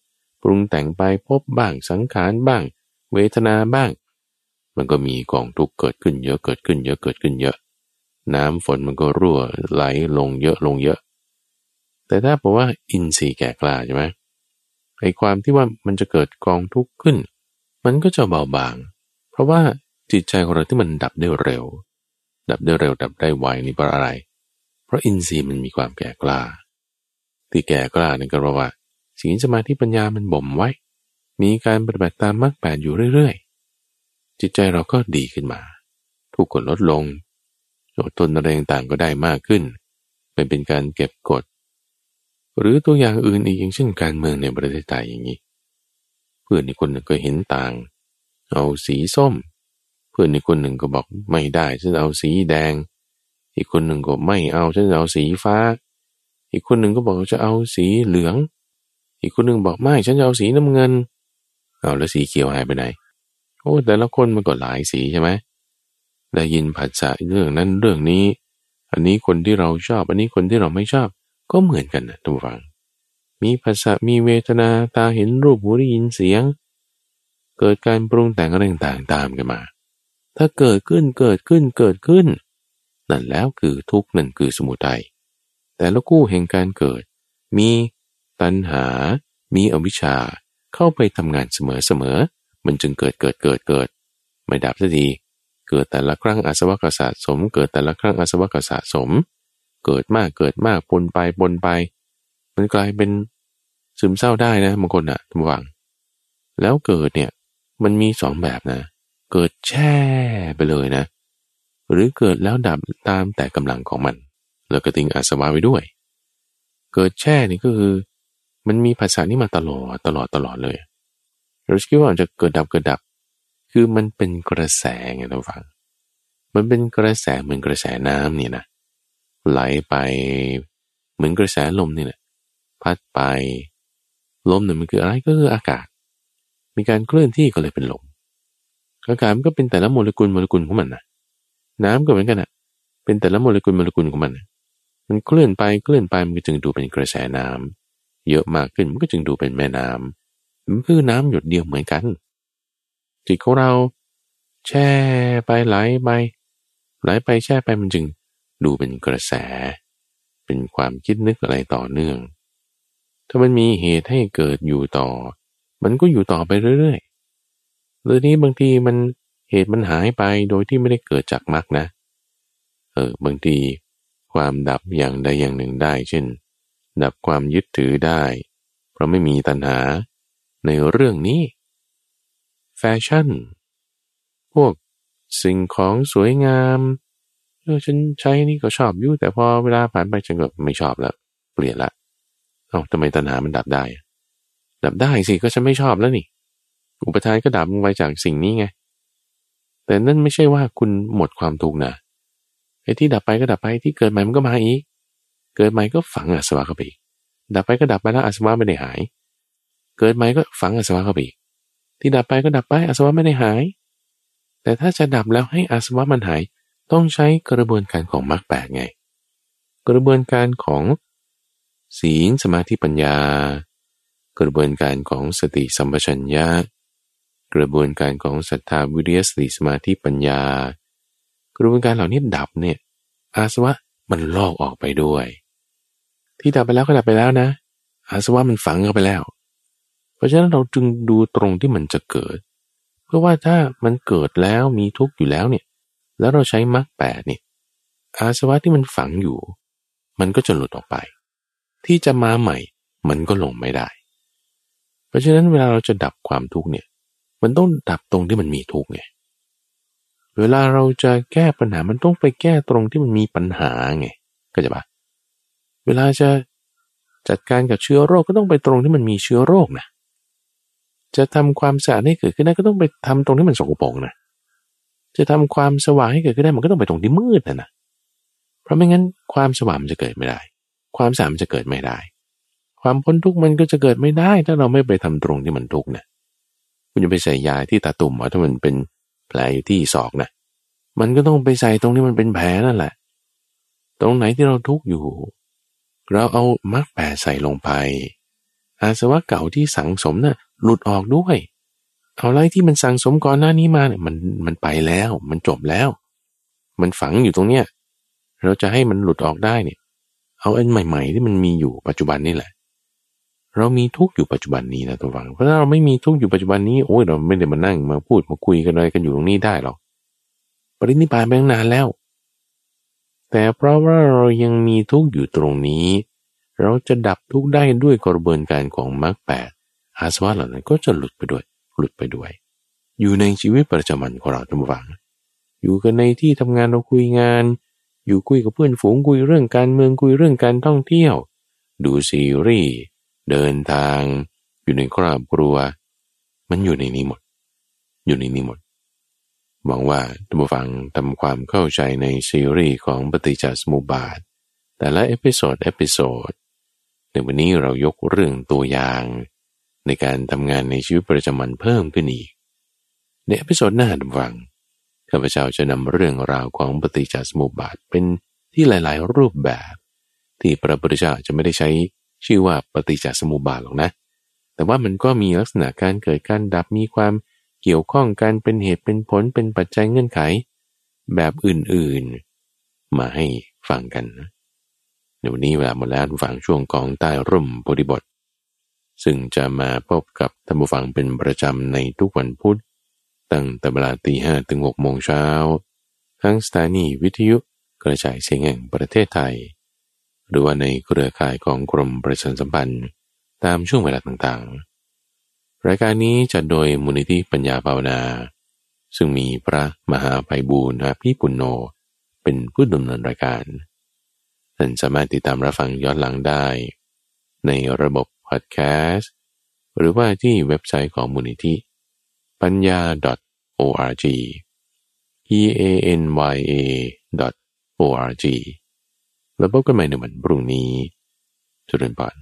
ปรุงแต่งไปพบบ้างสังขารบ้าง เวทนาบ้าง มันก็มีกองทุกข์เกิดขึ้นเยอะเกิดขึ้นเยอะเกิดขึ้นเยอะ น้ำฝนมันก็รั่วไหลลงเยอะลงเยอะ แต่ถ้าบอกว่าอินทรีย์แก่กล้าใช่ไหมไอ้ความที่ว่ามันจะเกิดกองทุกข์ขึ้น มันก็จะเบาบาง เพราะว่าจิตใจของเราที่มันดับได้เร็ว ดับได้เร็วดับได้ไวนี่เพราะอะไร เพราะอินทรีย์มันมีความแก่กล้า ที่แก่กล้านี่ก็เพราะว่า ศีลสมาธิปัญญามันบ่มไว้ มีการปฏิบัติตามมรรคแปดอยู่เรื่อยๆ จิตใจเราก็ดีขึ้นมา ทุกข์กดลดลงอดทนอะไรต่างก็ได้มากขึ้นเป็นเป็นการเก็บกด หรือตัวอย่างอื่นอีกอย่างเช่นการเมืองในประเทศไทยอย่างนี้ เพื่อนอีกคนหนึ่งก็เห็นต่าง เอาสีส้ม เพื่อนอีกคนหนึ่งก็บอกไม่ได้ฉันเอาสีแดง อีกคนหนึ่งก็ไม่เอาฉันเอาสีฟ้า อีกคนหนึ่งก็บอกจะเอาสีเหลือง อีกคนหนึ่งบอกไม่ฉันจะเอาสีน้ำเงิน เอาแล้วสีเขียวหายไปไหน โอ้แต่ละคนมันก็หลายสีใช่ไหมได้ยินผัสสะเรื่องนั้นเรื่องนี้ อันนี้คนที่เราชอบ อันนี้คนที่เราไม่ชอบก็เหมือนกันนะทุกฝัง มีภาษามีเวทนาตาเห็นรูปหูได้ยินเสียง เกิดการปรุงแต่งอะไรต่างๆตามกันมา ถ้าเกิดขึ้นเกิดขึ้นเกิดขึ้น นั่นแล้วคือทุกข์นั่นคือสมุทัยแต่ละกู้แห่งการเกิด มี ตัณหา มีอวิชชาเข้าไปทำงานเสมอๆ มันจึงเกิดเกิดเกิดเกิด ไม่ดับสักทีเกิดแต่ละครั้งอาสวะกสะสม เกิดแต่ละครั้งอาสวะกสะสม เกิดมากเกิดมากปนไปปนไป มันกลายเป็นซึมเศร้าได้นะบางคนอะทุกวัง แล้วเกิดเนี่ยมันมีสองแบบนะ เกิดแช่ไปเลยนะ หรือเกิดแล้วดับตามแต่กำลังของมัน แล้วก็ทิ้งอาสวะไว้ด้วย เกิดแช่นี่ก็คือ มันมีภาษานี้มาตลอดตลอดตลอดเลยเราคิดว่าจะเกิดดับเกิดดับ คือมันเป็นกระแสไงทุกฝัง มันเป็นกระแสเหมือนกระแสน้ำนี่นะไหลไปเหมือนกระแสลมนี่แหละพัดไปลมเนี่ยมันคืออะไรก็คืออากาศ มีการเคลื่อนที่ก็เลยเป็นลมอากาศมันก็เป็นแต่ละโมเลกุลโมเลกุลของมันนะน้ำก็เหมือนกันอะ เป็นแต่ละโมเลกุลโมเลกุลของมันมันเคลื่อนไปเคลื่อนไปมันก็จึงดูเป็นกระแสน้ำ เยอะมากขึ้นมันก็จึงดูเป็นแม่น้ำมันคือน้ำหยดเดียวเหมือนกัน จิตของเรา แช่ไปไหลไปไหลไปแช่ไปมันจึงดูเป็นกระแส เป็นความคิดนึกอะไรต่อเนื่อง ถ้ามันมีเหตุให้เกิดอยู่ต่อ มันก็อยู่ต่อไปเรื่อยๆเรื่องนี้บางทีมันเหตุมันหายไปโดยที่ไม่ได้เกิดจากมรรคนะ เออบางทีความดับอย่างใดอย่างหนึ่งได้ เช่น ดับความยึดถือได้ เพราะไม่มีตัณหาในเรื่องนี้ แฟชั่น พวกสิ่งของสวยงามเออฉันใช้นี่ก็ชอบอยู่แต่พอเวลาผ่านไปฉันก็ไม่ชอบแล้วเปลี่ยนละเอ้าทำไมตัณหามันดับได้ ดับได้สิก็ฉันไม่ชอบแล้วนี่อุปทานก็ดับลงไปจากสิ่งนี้ไง แต่นั่นไม่ใช่ว่าคุณหมดความทุกข์นะไอ้ที่ดับไปก็ดับไปที่เกิดใหม่มันก็มาอีก เกิดใหม่ก็ฝังอาสวะเข้าไปอีกดับไปก็ดับไปแล้วอาสวะไม่ได้หาย เกิดใหม่ก็ฝังอาสวะเข้าไปอีกที่ดับไปก็ดับไปอาสวะไม่ได้หาย แต่ถ้าจะดับแล้วให้อาสวะมันหาย ต้องใช้กระบวนการของมรรคแปดไง กระบวนการของศีลสมาธิปัญญา กระบวนการของสติสัมปชัญญะกระบวนการของศรัทธาวิริยสติสมาธิปัญญา กระบวนการเหล่านี้ดับเนี่ยอาสวะมันลอกออกไปด้วย ที่ดับไปแล้วก็ดับไปแล้วนะ อาสวะมันฝังเข้าไปแล้ว เพราะฉะนั้นเราจึงดูตรงที่มันจะเกิด เพราะว่าถ้ามันเกิดแล้วมีทุกข์อยู่แล้วเนี่ย แล้วเราใช้มรรคแปดเนี่ย อาสวะที่มันฝังอยู่ มันก็จะหลุดออกไป ที่จะมาใหม่มันก็ลงไม่ได้ เพราะฉะนั้นเวลาเราจะดับความทุกข์เนี่ย มันต้องดับตรงที่มันมีทุกข์ไงเวลาเราจะแก้ปัญหา มันต้องไปแก้ตรงที่มันมีปัญหาไงก็จะปะ เวลาจะจัดการกับเชื้อโรคก็ต้องไปตรงที่มันมีเชื้อโรคนะจะทำความสะอาดให้เกิดขึ้นได้ก็ต้องไปทำตรงที่มันสกปรกนะจะทำความสว่างให้เกิดขึ้นได้มันก็ต้องไปตรงที่มืดนะนะเพราะไม่งั้นความสว่างมันจะเกิดไม่ได้ ความสะอาดมันจะเกิดไม่ได้ ความพ้นทุกข์มันก็จะเกิดไม่ได้ ถ้าเราไม่ไปทำตรงที่มันทุกข์นะคุณจะไปใส่ยาที่ตาตุ่มว่าถ้ามันเป็นแผลอยู่ที่ศอกนะมันก็ต้องไปใส่ตรงที่มันเป็นแผลนั่นแหละ ตรงไหนที่เราทุกข์อยู่ เราเอามรรคแปดใส่ลงไป อาสวะเก่าที่สังสมนะ่ะหลุดออกด้วย เอาไรที่มันสังสมก่อนหน้านี้มาเนี่ยมันมันไปแล้ว มันจบแล้ว มันฝังอยู่ตรงเนี้ยเราจะให้มันหลุดออกได้เนี่ย เอาอันใหม่ ๆ ที่มันมีอยู่ปัจจุบันนี่แหละ เรามีทุกอยู่ปัจจุบันนี้นะตัวฟังเพราะถ้าเราไม่มีทุกอยู่ปัจจุบันนี้โอ้ยเราไม่ได้มานั่งมาพูดมาคุยกันอะไรกันอยู่ตรงนี้ได้หรอกปรินิพานไปตั้งนานแล้ว แต่เพราะว่าเรายังมีทุกข์อยู่ตรงนี้ เราจะดับทุกข์ได้ด้วยกระบวนการของมรรคแปดอาสวะเหล่านั้นก็จะหลุดไปด้วย หลุดไปด้วย อยู่ในชีวิตประจำวันของเราทุกฝังอยู่กันในที่ทำงานเราคุยงาน อยู่คุยกับเพื่อนฝูงคุยเรื่องการเมืองคุยเรื่องการท่องเที่ยว ดูซีรีส์เดินทาง อยู่ในครอบครัว มันอยู่ในนี้หมด อยู่ในนี้หมด หวังว่าท่านผู้ฟังทำความเข้าใจในซีรีส์ของปฏิจจสมุปบาท แต่ละ episode episode ในวันนี้เรายกเรื่องตัวอย่าง ในการทำงานในชีวิตประจำวันเพิ่มขึ้นอีก ใน episode หน้าท่านผู้ฟังข้าพเจ้าจะนำเรื่องราวของปฏิจจสมุปบาทเป็นที่หลาย ๆ รูปแบบ ที่พระพุทธเจ้าจะไม่ได้ใช้ชื่อว่าปฏิจจสมุปบาทหรอกนะ แต่ว่ามันก็มีลักษณะการเกิดการดับมีความ เกี่ยวข้องกันเป็นเหตุเป็นผลเป็นปัจจัยเงื่อนไข แบบอื่นๆ มาให้ฟังกันในวันนี้เวลาหมดแล้วฟังช่วงกองใต้ร่มโพธิบท ซึ่งจะมาพบกับท่านผู้ฟังเป็นประจำในทุกวันพุธ ตั้งแต่เวลาตีห้ถึงหกโมงเช้า ทั้งสถานีวิทยุกระจายเสียงแห่งประเทศไทย หรือว่าในเครือข่ายของกรมประชาสัมพันธ์ตามช่วงเวลาต่างๆ รายการนี้จัดโดยมูลนิธิปัญญาภาวนา ซึ่งมีพระมหาไพบูรณ์พี่ปุณโญเป็นผู้ดำเนินรายการ ท่านสามารถติดตามรับฟังย้อนหลังได้ ในระบบพอดแคสต์ หรือว่าที่เว็บไซต์ของมูลนิธิ ปัญญา .org p a n y a .org แล้วพบกันใหม่ในวันพรุ่งนี้จุดเริ่มปอน